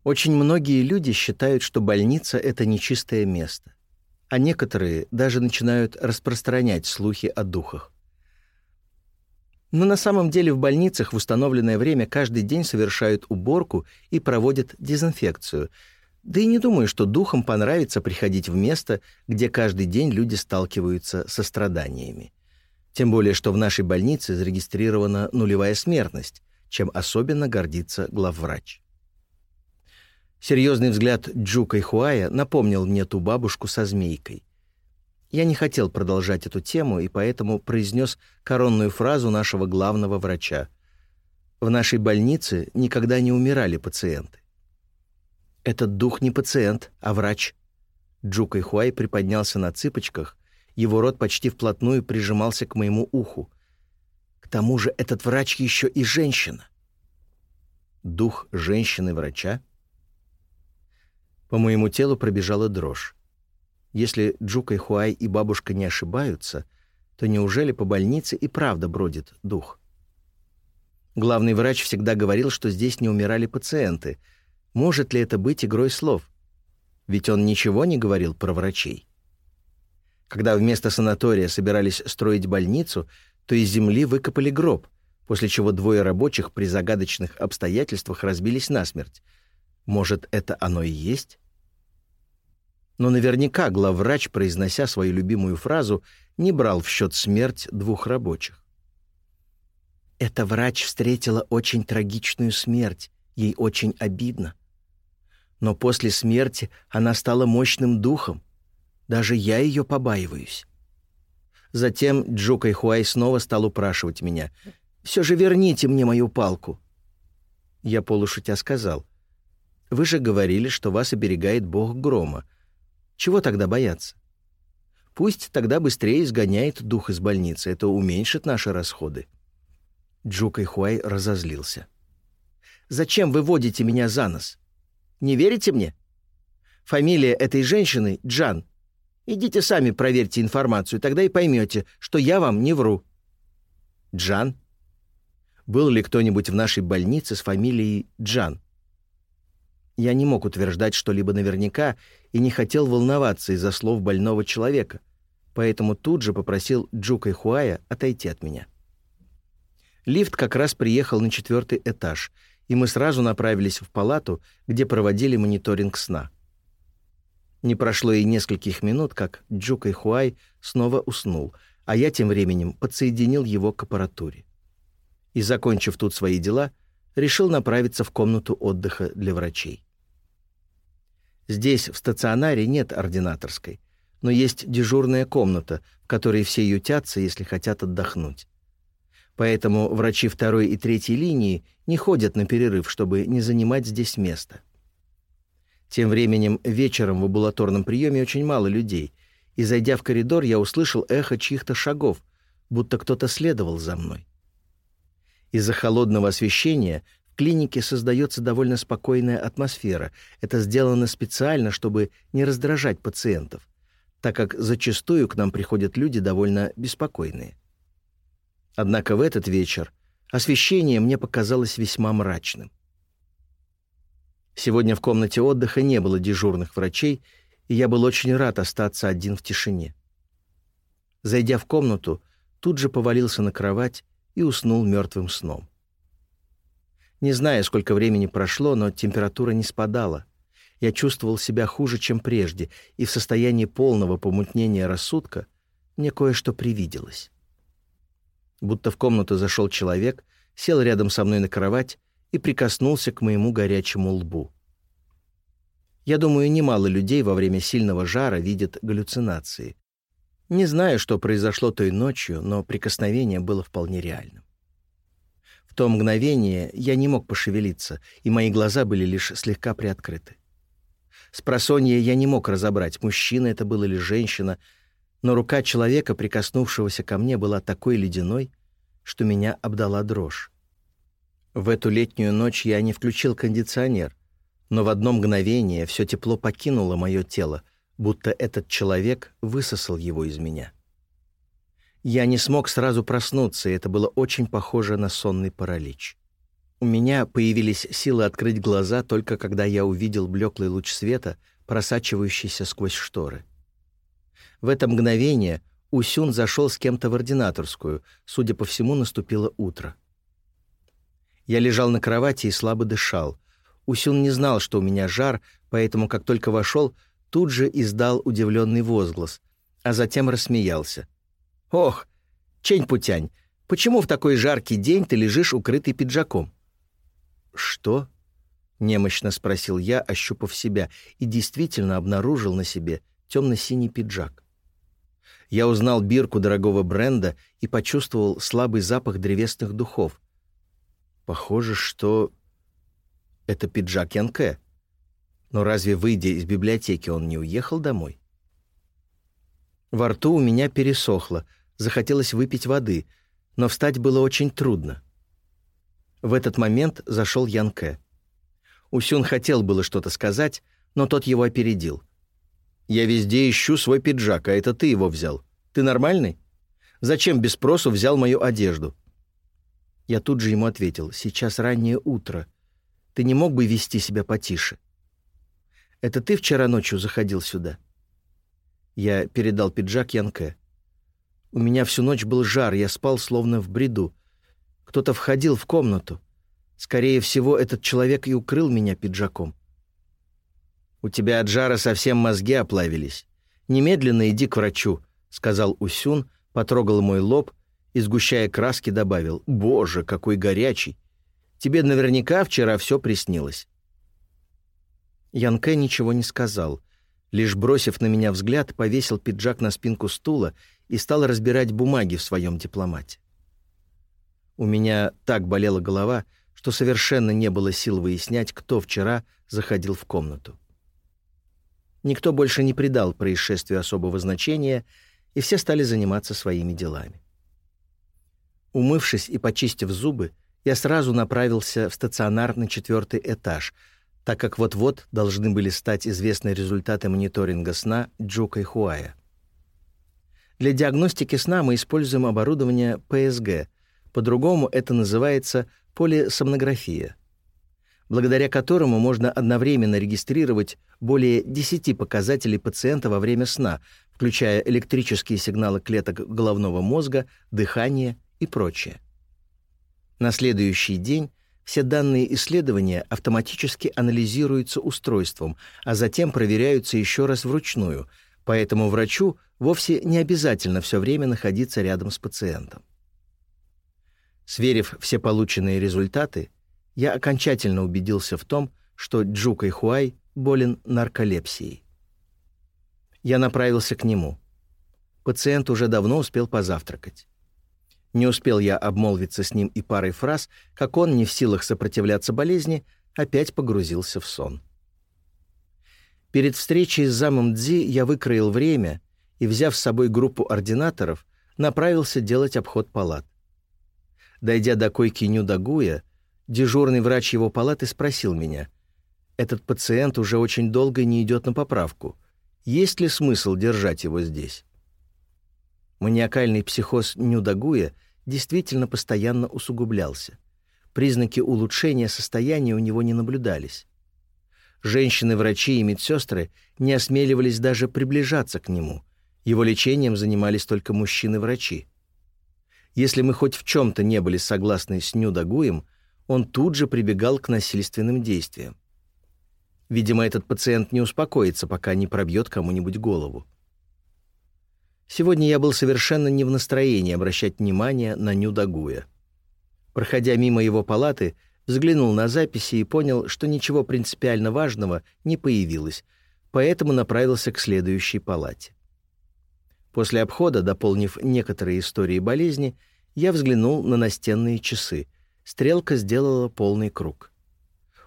Очень многие люди считают, что больница — это нечистое место, а некоторые даже начинают распространять слухи о духах. Но на самом деле в больницах в установленное время каждый день совершают уборку и проводят дезинфекцию. Да и не думаю, что духам понравится приходить в место, где каждый день люди сталкиваются со страданиями. Тем более, что в нашей больнице зарегистрирована нулевая смертность, чем особенно гордится главврач. Серьезный взгляд Джука и Хуая напомнил мне ту бабушку со змейкой. Я не хотел продолжать эту тему и поэтому произнес коронную фразу нашего главного врача. В нашей больнице никогда не умирали пациенты. Этот дух не пациент, а врач. Джука Хуай приподнялся на цыпочках, его рот почти вплотную прижимался к моему уху. Тому же этот врач еще и женщина. Дух женщины-врача? По моему телу пробежала дрожь. Если Джука и Хуай и бабушка не ошибаются, то неужели по больнице и правда бродит дух? Главный врач всегда говорил, что здесь не умирали пациенты. Может ли это быть игрой слов? Ведь он ничего не говорил про врачей. Когда вместо санатория собирались строить больницу, то из земли выкопали гроб, после чего двое рабочих при загадочных обстоятельствах разбились насмерть. Может, это оно и есть? но наверняка главврач, произнося свою любимую фразу, не брал в счет смерть двух рабочих. Эта врач встретила очень трагичную смерть, ей очень обидно. Но после смерти она стала мощным духом. Даже я ее побаиваюсь. Затем Джука Хуай снова стал упрашивать меня. «Все же верните мне мою палку». Я полушутя сказал. «Вы же говорили, что вас оберегает бог грома. Чего тогда бояться? Пусть тогда быстрее изгоняет дух из больницы, это уменьшит наши расходы». Джука Хуай разозлился. «Зачем вы водите меня за нос? Не верите мне? Фамилия этой женщины — Джан. Идите сами проверьте информацию, тогда и поймете, что я вам не вру». «Джан?» Был ли кто-нибудь в нашей больнице с фамилией Джан? Я не мог утверждать что-либо наверняка и не хотел волноваться из-за слов больного человека, поэтому тут же попросил Джука и Хуая отойти от меня. Лифт как раз приехал на четвертый этаж, и мы сразу направились в палату, где проводили мониторинг сна. Не прошло и нескольких минут, как Джука и Хуай снова уснул, а я тем временем подсоединил его к аппаратуре. И, закончив тут свои дела, решил направиться в комнату отдыха для врачей. Здесь, в стационаре, нет ординаторской, но есть дежурная комната, в которой все ютятся, если хотят отдохнуть. Поэтому врачи второй и третьей линии не ходят на перерыв, чтобы не занимать здесь место. Тем временем вечером в амбулаторном приеме очень мало людей, и, зайдя в коридор, я услышал эхо чьих-то шагов, будто кто-то следовал за мной. Из-за холодного освещения в клинике создается довольно спокойная атмосфера. Это сделано специально, чтобы не раздражать пациентов, так как зачастую к нам приходят люди довольно беспокойные. Однако в этот вечер освещение мне показалось весьма мрачным. Сегодня в комнате отдыха не было дежурных врачей, и я был очень рад остаться один в тишине. Зайдя в комнату, тут же повалился на кровать и уснул мертвым сном. Не знаю, сколько времени прошло, но температура не спадала. Я чувствовал себя хуже, чем прежде, и в состоянии полного помутнения рассудка мне кое-что привиделось. Будто в комнату зашел человек, сел рядом со мной на кровать и прикоснулся к моему горячему лбу. Я думаю, немало людей во время сильного жара видят галлюцинации. Не знаю, что произошло той ночью, но прикосновение было вполне реальным. В то мгновение я не мог пошевелиться, и мои глаза были лишь слегка приоткрыты. С просонья я не мог разобрать, мужчина это был или женщина, но рука человека, прикоснувшегося ко мне, была такой ледяной, что меня обдала дрожь. В эту летнюю ночь я не включил кондиционер, но в одно мгновение все тепло покинуло мое тело, будто этот человек высосал его из меня. Я не смог сразу проснуться, и это было очень похоже на сонный паралич. У меня появились силы открыть глаза только когда я увидел блеклый луч света, просачивающийся сквозь шторы. В это мгновение Усюн зашел с кем-то в ординаторскую, судя по всему, наступило утро. Я лежал на кровати и слабо дышал. Усюн не знал, что у меня жар, поэтому, как только вошел, тут же издал удивленный возглас, а затем рассмеялся. «Ох, Чень-Путянь, почему в такой жаркий день ты лежишь укрытый пиджаком?» «Что?» — немощно спросил я, ощупав себя, и действительно обнаружил на себе темно-синий пиджак. Я узнал бирку дорогого бренда и почувствовал слабый запах древесных духов. Похоже, что это пиджак Янке. Но разве, выйдя из библиотеки, он не уехал домой? Во рту у меня пересохло, захотелось выпить воды, но встать было очень трудно. В этот момент зашел Янке. Усюн хотел было что-то сказать, но тот его опередил. «Я везде ищу свой пиджак, а это ты его взял. Ты нормальный? Зачем без спросу взял мою одежду?» Я тут же ему ответил, «Сейчас раннее утро. Ты не мог бы вести себя потише?» Это ты вчера ночью заходил сюда?» Я передал пиджак Янке. У меня всю ночь был жар, я спал словно в бреду. Кто-то входил в комнату. Скорее всего, этот человек и укрыл меня пиджаком. «У тебя от жара совсем мозги оплавились. Немедленно иди к врачу», — сказал Усюн, потрогал мой лоб и, сгущая краски, добавил «Боже, какой горячий! Тебе наверняка вчера все приснилось». Янке ничего не сказал, лишь бросив на меня взгляд, повесил пиджак на спинку стула и стал разбирать бумаги в своем дипломате. У меня так болела голова, что совершенно не было сил выяснять, кто вчера заходил в комнату. Никто больше не придал происшествию особого значения, и все стали заниматься своими делами. Умывшись и почистив зубы, я сразу направился в стационар на четвертый этаж — так как вот-вот должны были стать известны результаты мониторинга сна Джука и Хуая. Для диагностики сна мы используем оборудование ПСГ, по-другому это называется полисомнография, благодаря которому можно одновременно регистрировать более 10 показателей пациента во время сна, включая электрические сигналы клеток головного мозга, дыхание и прочее. На следующий день все данные исследования автоматически анализируются устройством, а затем проверяются еще раз вручную, поэтому врачу вовсе не обязательно все время находиться рядом с пациентом. Сверив все полученные результаты, я окончательно убедился в том, что Джукай Хуай болен нарколепсией. Я направился к нему. Пациент уже давно успел позавтракать. Не успел я обмолвиться с ним и парой фраз, как он, не в силах сопротивляться болезни, опять погрузился в сон. Перед встречей с замом Дзи я выкроил время и, взяв с собой группу ординаторов, направился делать обход палат. Дойдя до койки Нюдагуя, дежурный врач его палаты спросил меня, «Этот пациент уже очень долго не идет на поправку. Есть ли смысл держать его здесь?» Маниакальный психоз Нюдагуя действительно постоянно усугублялся. Признаки улучшения состояния у него не наблюдались. Женщины-врачи и медсестры не осмеливались даже приближаться к нему. Его лечением занимались только мужчины-врачи. Если мы хоть в чем-то не были согласны с Нюдагуем, он тут же прибегал к насильственным действиям. Видимо, этот пациент не успокоится, пока не пробьет кому-нибудь голову. Сегодня я был совершенно не в настроении обращать внимание на Нюдагуя. Проходя мимо его палаты, взглянул на записи и понял, что ничего принципиально важного не появилось, поэтому направился к следующей палате. После обхода, дополнив некоторые истории болезни, я взглянул на настенные часы. Стрелка сделала полный круг.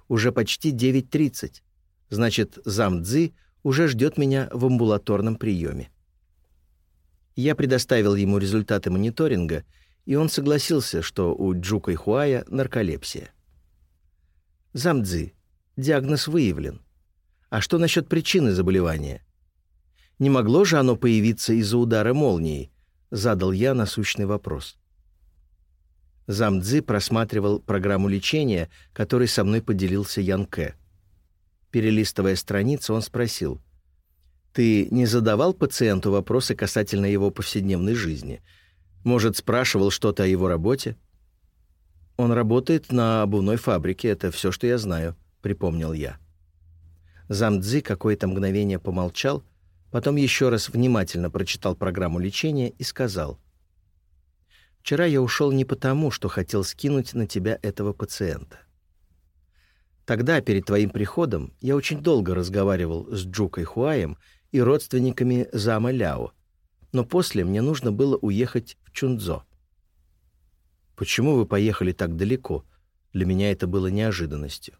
Уже почти 9.30. Значит, зам Цзы уже ждет меня в амбулаторном приеме. Я предоставил ему результаты мониторинга, и он согласился, что у Джука и Хуая нарколепсия. Замдзи, диагноз выявлен. А что насчет причины заболевания? Не могло же оно появиться из-за удара молнии? Задал я насущный вопрос. Замдзи просматривал программу лечения, которой со мной поделился Ян Кэ. Перелистывая страницу, он спросил — ты не задавал пациенту вопросы касательно его повседневной жизни? Может, спрашивал что-то о его работе? Он работает на обувной фабрике, это все, что я знаю, припомнил я. Замдзи какое-то мгновение помолчал, потом еще раз внимательно прочитал программу лечения и сказал: "Вчера я ушел не потому, что хотел скинуть на тебя этого пациента. Тогда, перед твоим приходом, я очень долго разговаривал с Джукой Хуаем и родственниками зама Ляо, но после мне нужно было уехать в Чунцзо. «Почему вы поехали так далеко?» Для меня это было неожиданностью.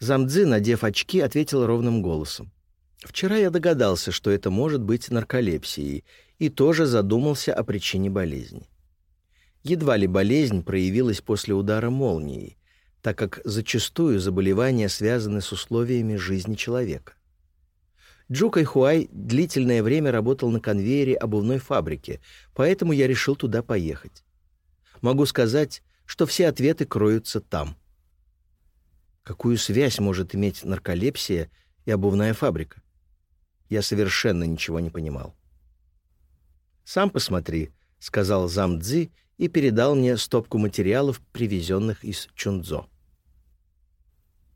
Замдзи, надев очки, ответил ровным голосом. «Вчера я догадался, что это может быть нарколепсией, и тоже задумался о причине болезни. Едва ли болезнь проявилась после удара молнией, так как зачастую заболевания связаны с условиями жизни человека. Джу Кайхуай длительное время работал на конвейере обувной фабрики, поэтому я решил туда поехать. Могу сказать, что все ответы кроются там. Какую связь может иметь нарколепсия и обувная фабрика? Я совершенно ничего не понимал. «Сам посмотри», — сказал зам Цзи и передал мне стопку материалов, привезенных из Чунцзо.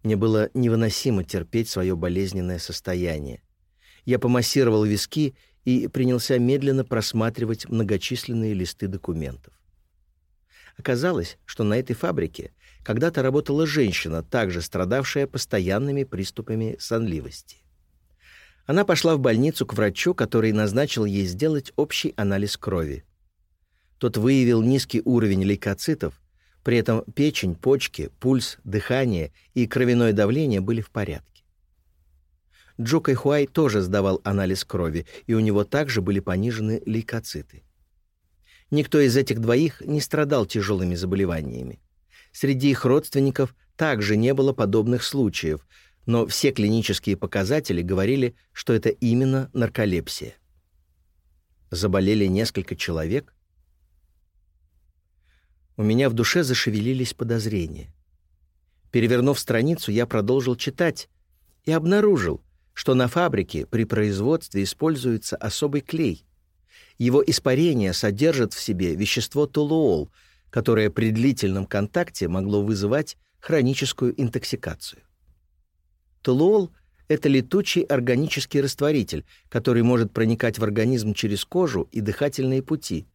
Мне было невыносимо терпеть свое болезненное состояние. Я помассировал виски и принялся медленно просматривать многочисленные листы документов. Оказалось, что на этой фабрике когда-то работала женщина, также страдавшая постоянными приступами сонливости. Она пошла в больницу к врачу, который назначил ей сделать общий анализ крови. Тот выявил низкий уровень лейкоцитов, при этом печень, почки, пульс, дыхание и кровяное давление были в порядке. Джо Кайхуай тоже сдавал анализ крови, и у него также были понижены лейкоциты. Никто из этих двоих не страдал тяжелыми заболеваниями. Среди их родственников также не было подобных случаев, но все клинические показатели говорили, что это именно нарколепсия. Заболели несколько человек? У меня в душе зашевелились подозрения. Перевернув страницу, я продолжил читать и обнаружил, что на фабрике при производстве используется особый клей. Его испарение содержит в себе вещество толуол, которое при длительном контакте могло вызывать хроническую интоксикацию. Толуол — это летучий органический растворитель, который может проникать в организм через кожу и дыхательные пути,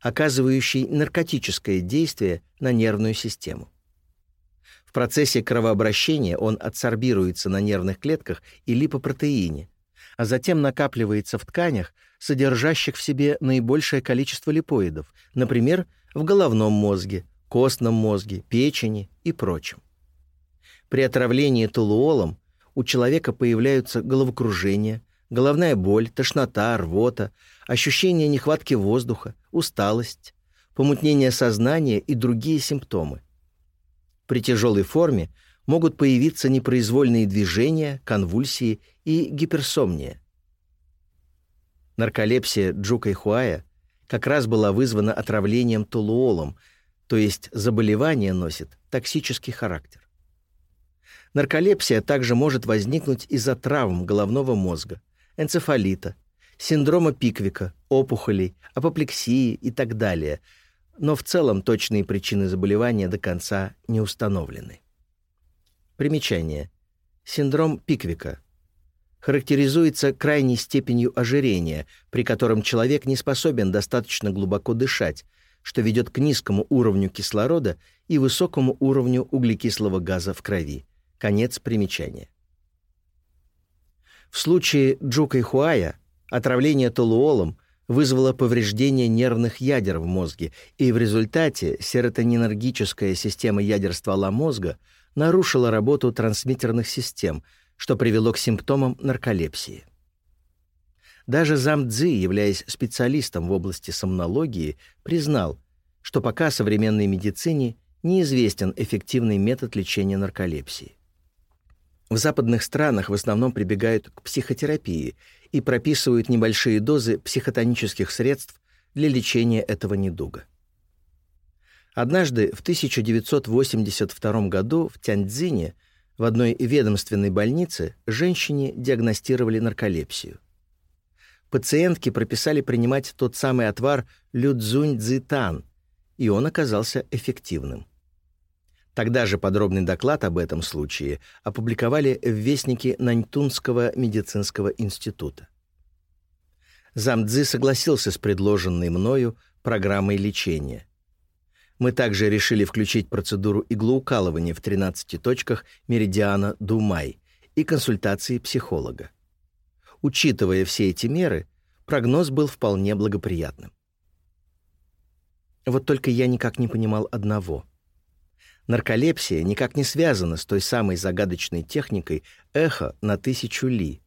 оказывающий наркотическое действие на нервную систему. В процессе кровообращения он адсорбируется на нервных клетках и липопротеине, а затем накапливается в тканях, содержащих в себе наибольшее количество липоидов, например, в головном мозге, костном мозге, печени и прочем. При отравлении толуолом у человека появляются головокружение, головная боль, тошнота, рвота, ощущение нехватки воздуха, усталость, помутнение сознания и другие симптомы. При тяжелой форме могут появиться непроизвольные движения, конвульсии и гиперсомния. Нарколепсия Джукайхуая как раз была вызвана отравлением толуолом, то есть заболевание носит токсический характер. Нарколепсия также может возникнуть из-за травм головного мозга, энцефалита, синдрома Пиквика, опухолей, апоплексии и так далее, но в целом точные причины заболевания до конца не установлены. Примечание. Синдром Пиквика характеризуется крайней степенью ожирения, при котором человек не способен достаточно глубоко дышать, что ведет к низкому уровню кислорода и высокому уровню углекислого газа в крови. Конец примечания. В случае Джука и Хуая отравление толуолом вызвало повреждение нервных ядер в мозге, и в результате серотонинергическая система ядер ствола мозга нарушила работу трансмиттерных систем, что привело к симптомам нарколепсии. Даже зам Цзи, являясь специалистом в области сомнологии, признал, что пока современной медицине неизвестен эффективный метод лечения нарколепсии. В западных странах в основном прибегают к психотерапии и прописывают небольшие дозы психотонических средств для лечения этого недуга. Однажды в 1982 году в Тяньцзине в одной ведомственной больнице женщине диагностировали нарколепсию. Пациентке прописали принимать тот самый отвар людзунь-дзитан, и он оказался эффективным. Тогда же подробный доклад об этом случае опубликовали в Вестнике Наньтунского медицинского института. Замдзи согласился с предложенной мною программой лечения. Мы также решили включить процедуру иглоукалывания в 13 точках меридиана Думай и консультации психолога. Учитывая все эти меры, прогноз был вполне благоприятным. Вот только я никак не понимал одного — Нарколепсия никак не связана с той самой загадочной техникой эхо на тысячу ли.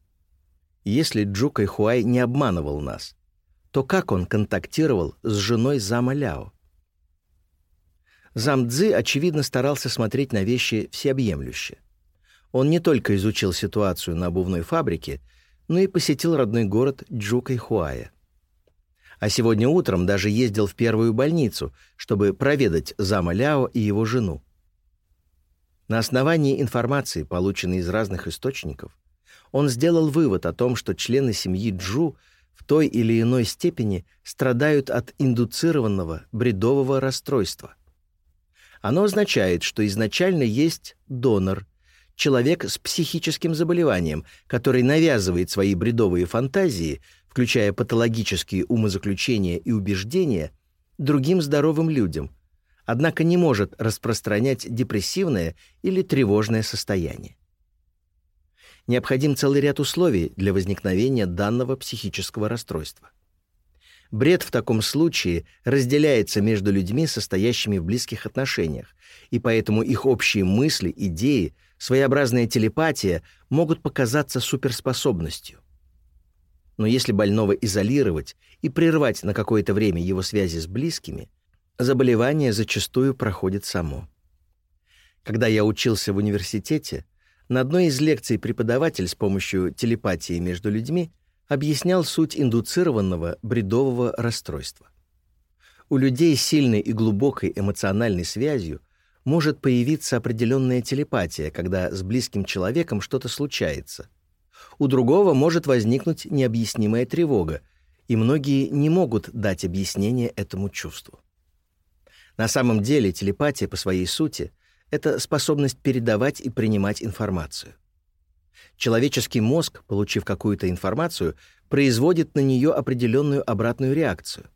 Если Джукай Хуай не обманывал нас, то как он контактировал с женой Зама Ляо? Зам Цзы, очевидно, старался смотреть на вещи всеобъемлюще. Он не только изучил ситуацию на обувной фабрике, но и посетил родной город Джукайхуая. А сегодня утром даже ездил в первую больницу, чтобы проведать Зама Ляо и его жену. На основании информации, полученной из разных источников, он сделал вывод о том, что члены семьи Джу в той или иной степени страдают от индуцированного бредового расстройства. Оно означает, что изначально есть донор, человек с психическим заболеванием, который навязывает свои бредовые фантазии, включая патологические умозаключения и убеждения, другим здоровым людям, однако не может распространять депрессивное или тревожное состояние. Необходим целый ряд условий для возникновения данного психического расстройства. Бред в таком случае разделяется между людьми, состоящими в близких отношениях, и поэтому их общие мысли, идеи, своеобразная телепатия могут показаться суперспособностью. Но если больного изолировать и прервать на какое-то время его связи с близкими, заболевание зачастую проходит само. Когда я учился в университете, на одной из лекций преподаватель с помощью телепатии между людьми объяснял суть индуцированного бредового расстройства. У людей с сильной и глубокой эмоциональной связью может появиться определенная телепатия, когда с близким человеком что-то случается. У другого может возникнуть необъяснимая тревога, и многие не могут дать объяснение этому чувству. На самом деле телепатия по своей сути — это способность передавать и принимать информацию. Человеческий мозг, получив какую-то информацию, производит на нее определенную обратную реакцию.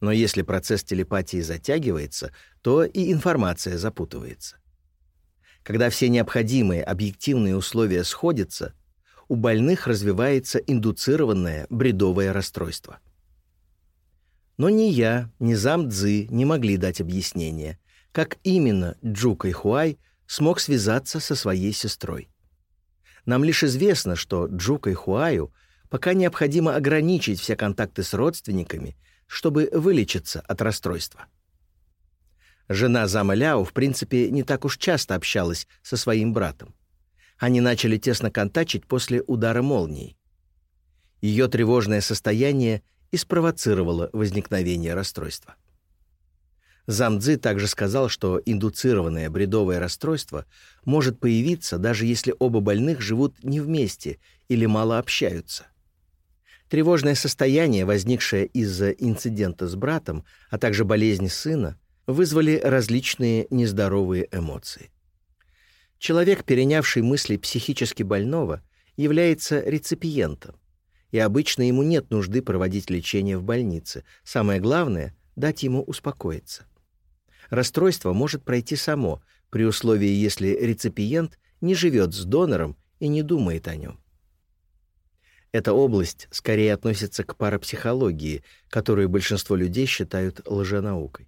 Но если процесс телепатии затягивается, то и информация запутывается. Когда все необходимые объективные условия сходятся, у больных развивается индуцированное бредовое расстройство. Но ни я, ни зам Цзы не могли дать объяснение, как именно Джука Хуай смог связаться со своей сестрой. Нам лишь известно, что Джука Хуаю пока необходимо ограничить все контакты с родственниками, чтобы вылечиться от расстройства. Жена Зама Ляо, в принципе, не так уж часто общалась со своим братом. Они начали тесно контачить после удара молнии. Ее тревожное состояние и спровоцировало возникновение расстройства. Замдзи также сказал, что индуцированное бредовое расстройство может появиться, даже если оба больных живут не вместе или мало общаются. Тревожное состояние, возникшее из-за инцидента с братом, а также болезни сына, вызвали различные нездоровые эмоции. Человек, перенявший мысли психически больного, является реципиентом, и обычно ему нет нужды проводить лечение в больнице. Самое главное — дать ему успокоиться. Расстройство может пройти само, при условии, если реципиент не живет с донором и не думает о нем. Эта область скорее относится к парапсихологии, которую большинство людей считают лженаукой.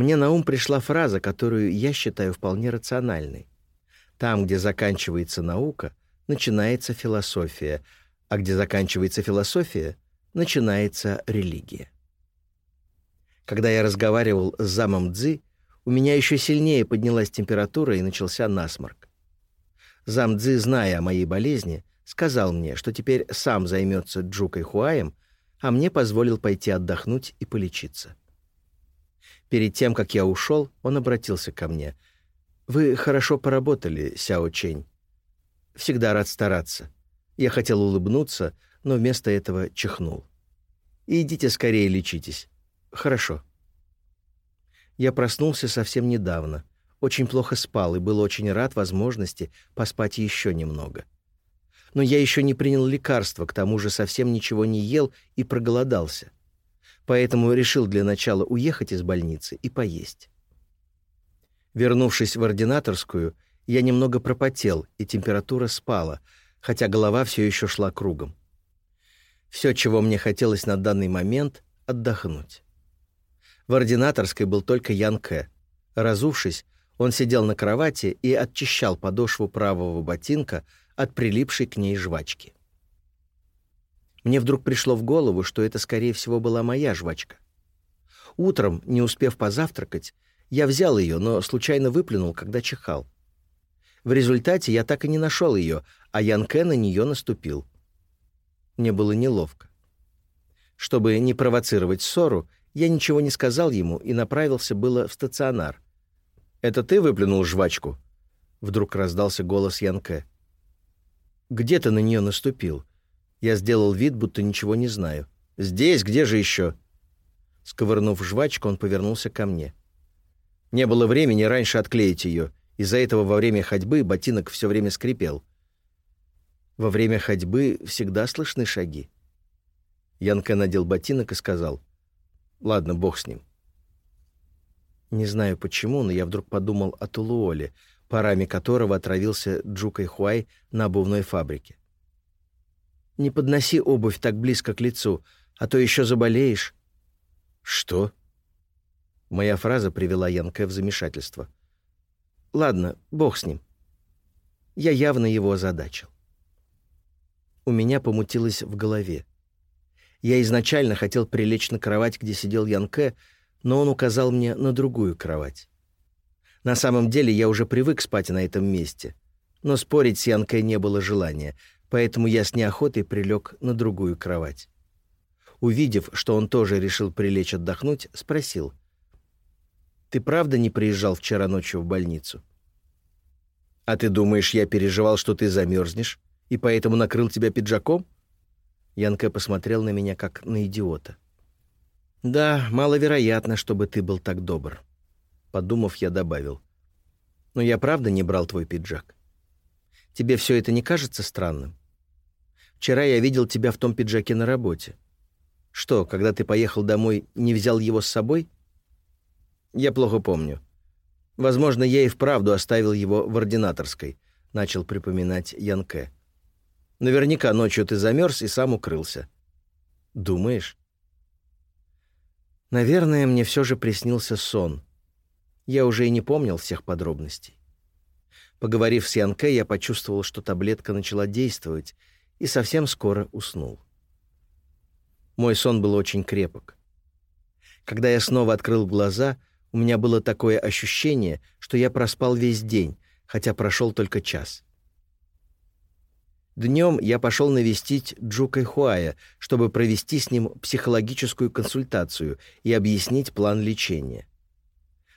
Мне на ум пришла фраза, которую я считаю вполне рациональной. Там, где заканчивается наука, начинается философия, а где заканчивается философия, начинается религия. Когда я разговаривал с замом Цзы, у меня еще сильнее поднялась температура и начался насморк. Зам Цзы, зная о моей болезни, сказал мне, что теперь сам займется Джукой Хуаем, а мне позволил пойти отдохнуть и полечиться. Перед тем, как я ушел, он обратился ко мне. «Вы хорошо поработали, Сяо Чень. Всегда рад стараться». Я хотел улыбнуться, но вместо этого чихнул. «Идите скорее лечитесь. Хорошо». Я проснулся совсем недавно. Очень плохо спал и был очень рад возможности поспать еще немного. Но я еще не принял лекарства, к тому же совсем ничего не ел и проголодался поэтому решил для начала уехать из больницы и поесть. Вернувшись в ординаторскую, я немного пропотел, и температура спала, хотя голова все еще шла кругом. Все, чего мне хотелось на данный момент — отдохнуть. В ординаторской был только Ян Кэ. Разувшись, он сидел на кровати и очищал подошву правого ботинка от прилипшей к ней жвачки. Мне вдруг пришло в голову, что это, скорее всего, была моя жвачка. Утром, не успев позавтракать, я взял ее, но случайно выплюнул, когда чихал. В результате я так и не нашел ее, а Ян на нее наступил. Мне было неловко. Чтобы не провоцировать ссору, я ничего не сказал ему и направился было в стационар. «Это ты выплюнул жвачку?» Вдруг раздался голос Янке. «Где ты на нее наступил?» Я сделал вид, будто ничего не знаю. «Здесь? Где же еще?» Сковырнув жвачку, он повернулся ко мне. Не было времени раньше отклеить ее. Из-за этого во время ходьбы ботинок все время скрипел. Во время ходьбы всегда слышны шаги. Янке надел ботинок и сказал, «Ладно, бог с ним». Не знаю почему, но я вдруг подумал о Тулуоле, парами которого отравился Джукой Хуай на обувной фабрике. «Не подноси обувь так близко к лицу, а то еще заболеешь». «Что?» Моя фраза привела Янке в замешательство. «Ладно, бог с ним». Я явно его озадачил. У меня помутилось в голове. Я изначально хотел прилечь на кровать, где сидел Янке, но он указал мне на другую кровать. На самом деле я уже привык спать на этом месте, но спорить с Янкой не было желания, поэтому я с неохотой прилег на другую кровать. Увидев, что он тоже решил прилечь отдохнуть, спросил. «Ты правда не приезжал вчера ночью в больницу?» «А ты думаешь, я переживал, что ты замерзнешь, и поэтому накрыл тебя пиджаком?» Янка посмотрел на меня, как на идиота. «Да, маловероятно, чтобы ты был так добр». Подумав, я добавил. «Но я правда не брал твой пиджак? Тебе все это не кажется странным? Вчера я видел тебя в том пиджаке на работе. Что, когда ты поехал домой, не взял его с собой?» «Я плохо помню. Возможно, я и вправду оставил его в ординаторской», — начал припоминать Янке. «Наверняка ночью ты замерз и сам укрылся». «Думаешь?» Наверное, мне все же приснился сон. Я уже и не помнил всех подробностей. Поговорив с Янке, я почувствовал, что таблетка начала действовать, и совсем скоро уснул. Мой сон был очень крепок. Когда я снова открыл глаза, у меня было такое ощущение, что я проспал весь день, хотя прошел только час. Днем я пошел навестить Джука Хуая, чтобы провести с ним психологическую консультацию и объяснить план лечения.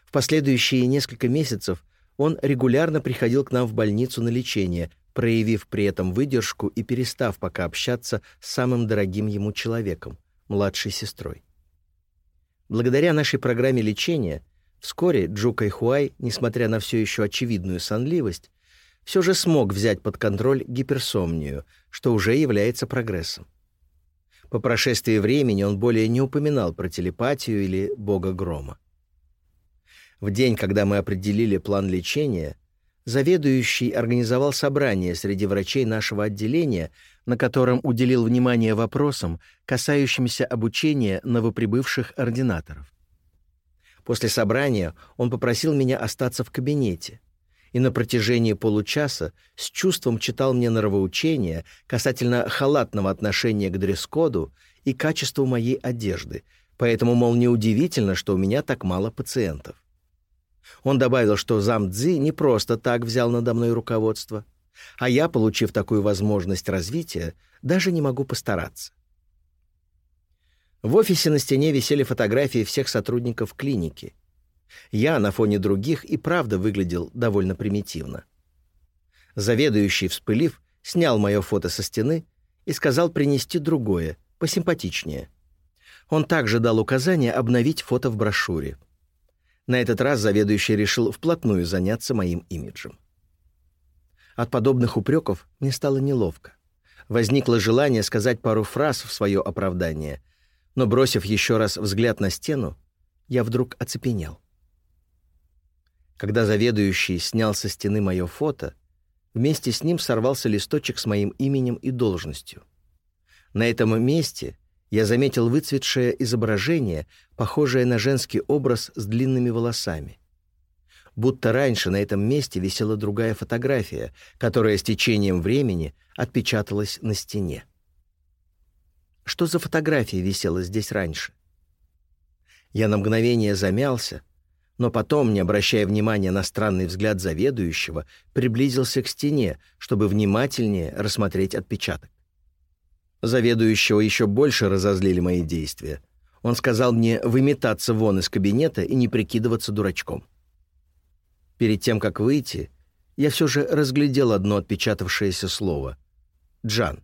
В последующие несколько месяцев он регулярно приходил к нам в больницу на лечение, проявив при этом выдержку и перестав пока общаться с самым дорогим ему человеком, младшей сестрой. Благодаря нашей программе лечения, вскоре Джука Хуай, несмотря на все еще очевидную сонливость, все же смог взять под контроль гиперсомнию, что уже является прогрессом. По прошествии времени он более не упоминал про телепатию или бога грома. В день, когда мы определили план лечения, заведующий организовал собрание среди врачей нашего отделения, на котором уделил внимание вопросам, касающимся обучения новоприбывших ординаторов. После собрания он попросил меня остаться в кабинете, и на протяжении получаса с чувством читал мне норовоучения касательно халатного отношения к дресс-коду и качеству моей одежды, поэтому, мол, неудивительно, что у меня так мало пациентов. Он добавил, что зам Цзи не просто так взял надо мной руководство, а я, получив такую возможность развития, даже не могу постараться. В офисе на стене висели фотографии всех сотрудников клиники — я на фоне других и правда выглядел довольно примитивно. Заведующий, вспылив, снял мое фото со стены и сказал принести другое, посимпатичнее. Он также дал указание обновить фото в брошюре. На этот раз заведующий решил вплотную заняться моим имиджем. От подобных упреков мне стало неловко. Возникло желание сказать пару фраз в свое оправдание, но, бросив еще раз взгляд на стену, я вдруг оцепенел. Когда заведующий снял со стены мое фото, вместе с ним сорвался листочек с моим именем и должностью. На этом месте я заметил выцветшее изображение, похожее на женский образ с длинными волосами. Будто раньше на этом месте висела другая фотография, которая с течением времени отпечаталась на стене. Что за фотография висела здесь раньше? Я на мгновение замялся, но потом, не обращая внимания на странный взгляд заведующего, приблизился к стене, чтобы внимательнее рассмотреть отпечаток. Заведующего еще больше разозлили мои действия. Он сказал мне выметаться вон из кабинета и не прикидываться дурачком. Перед тем, как выйти, я все же разглядел одно отпечатавшееся слово — «Джан».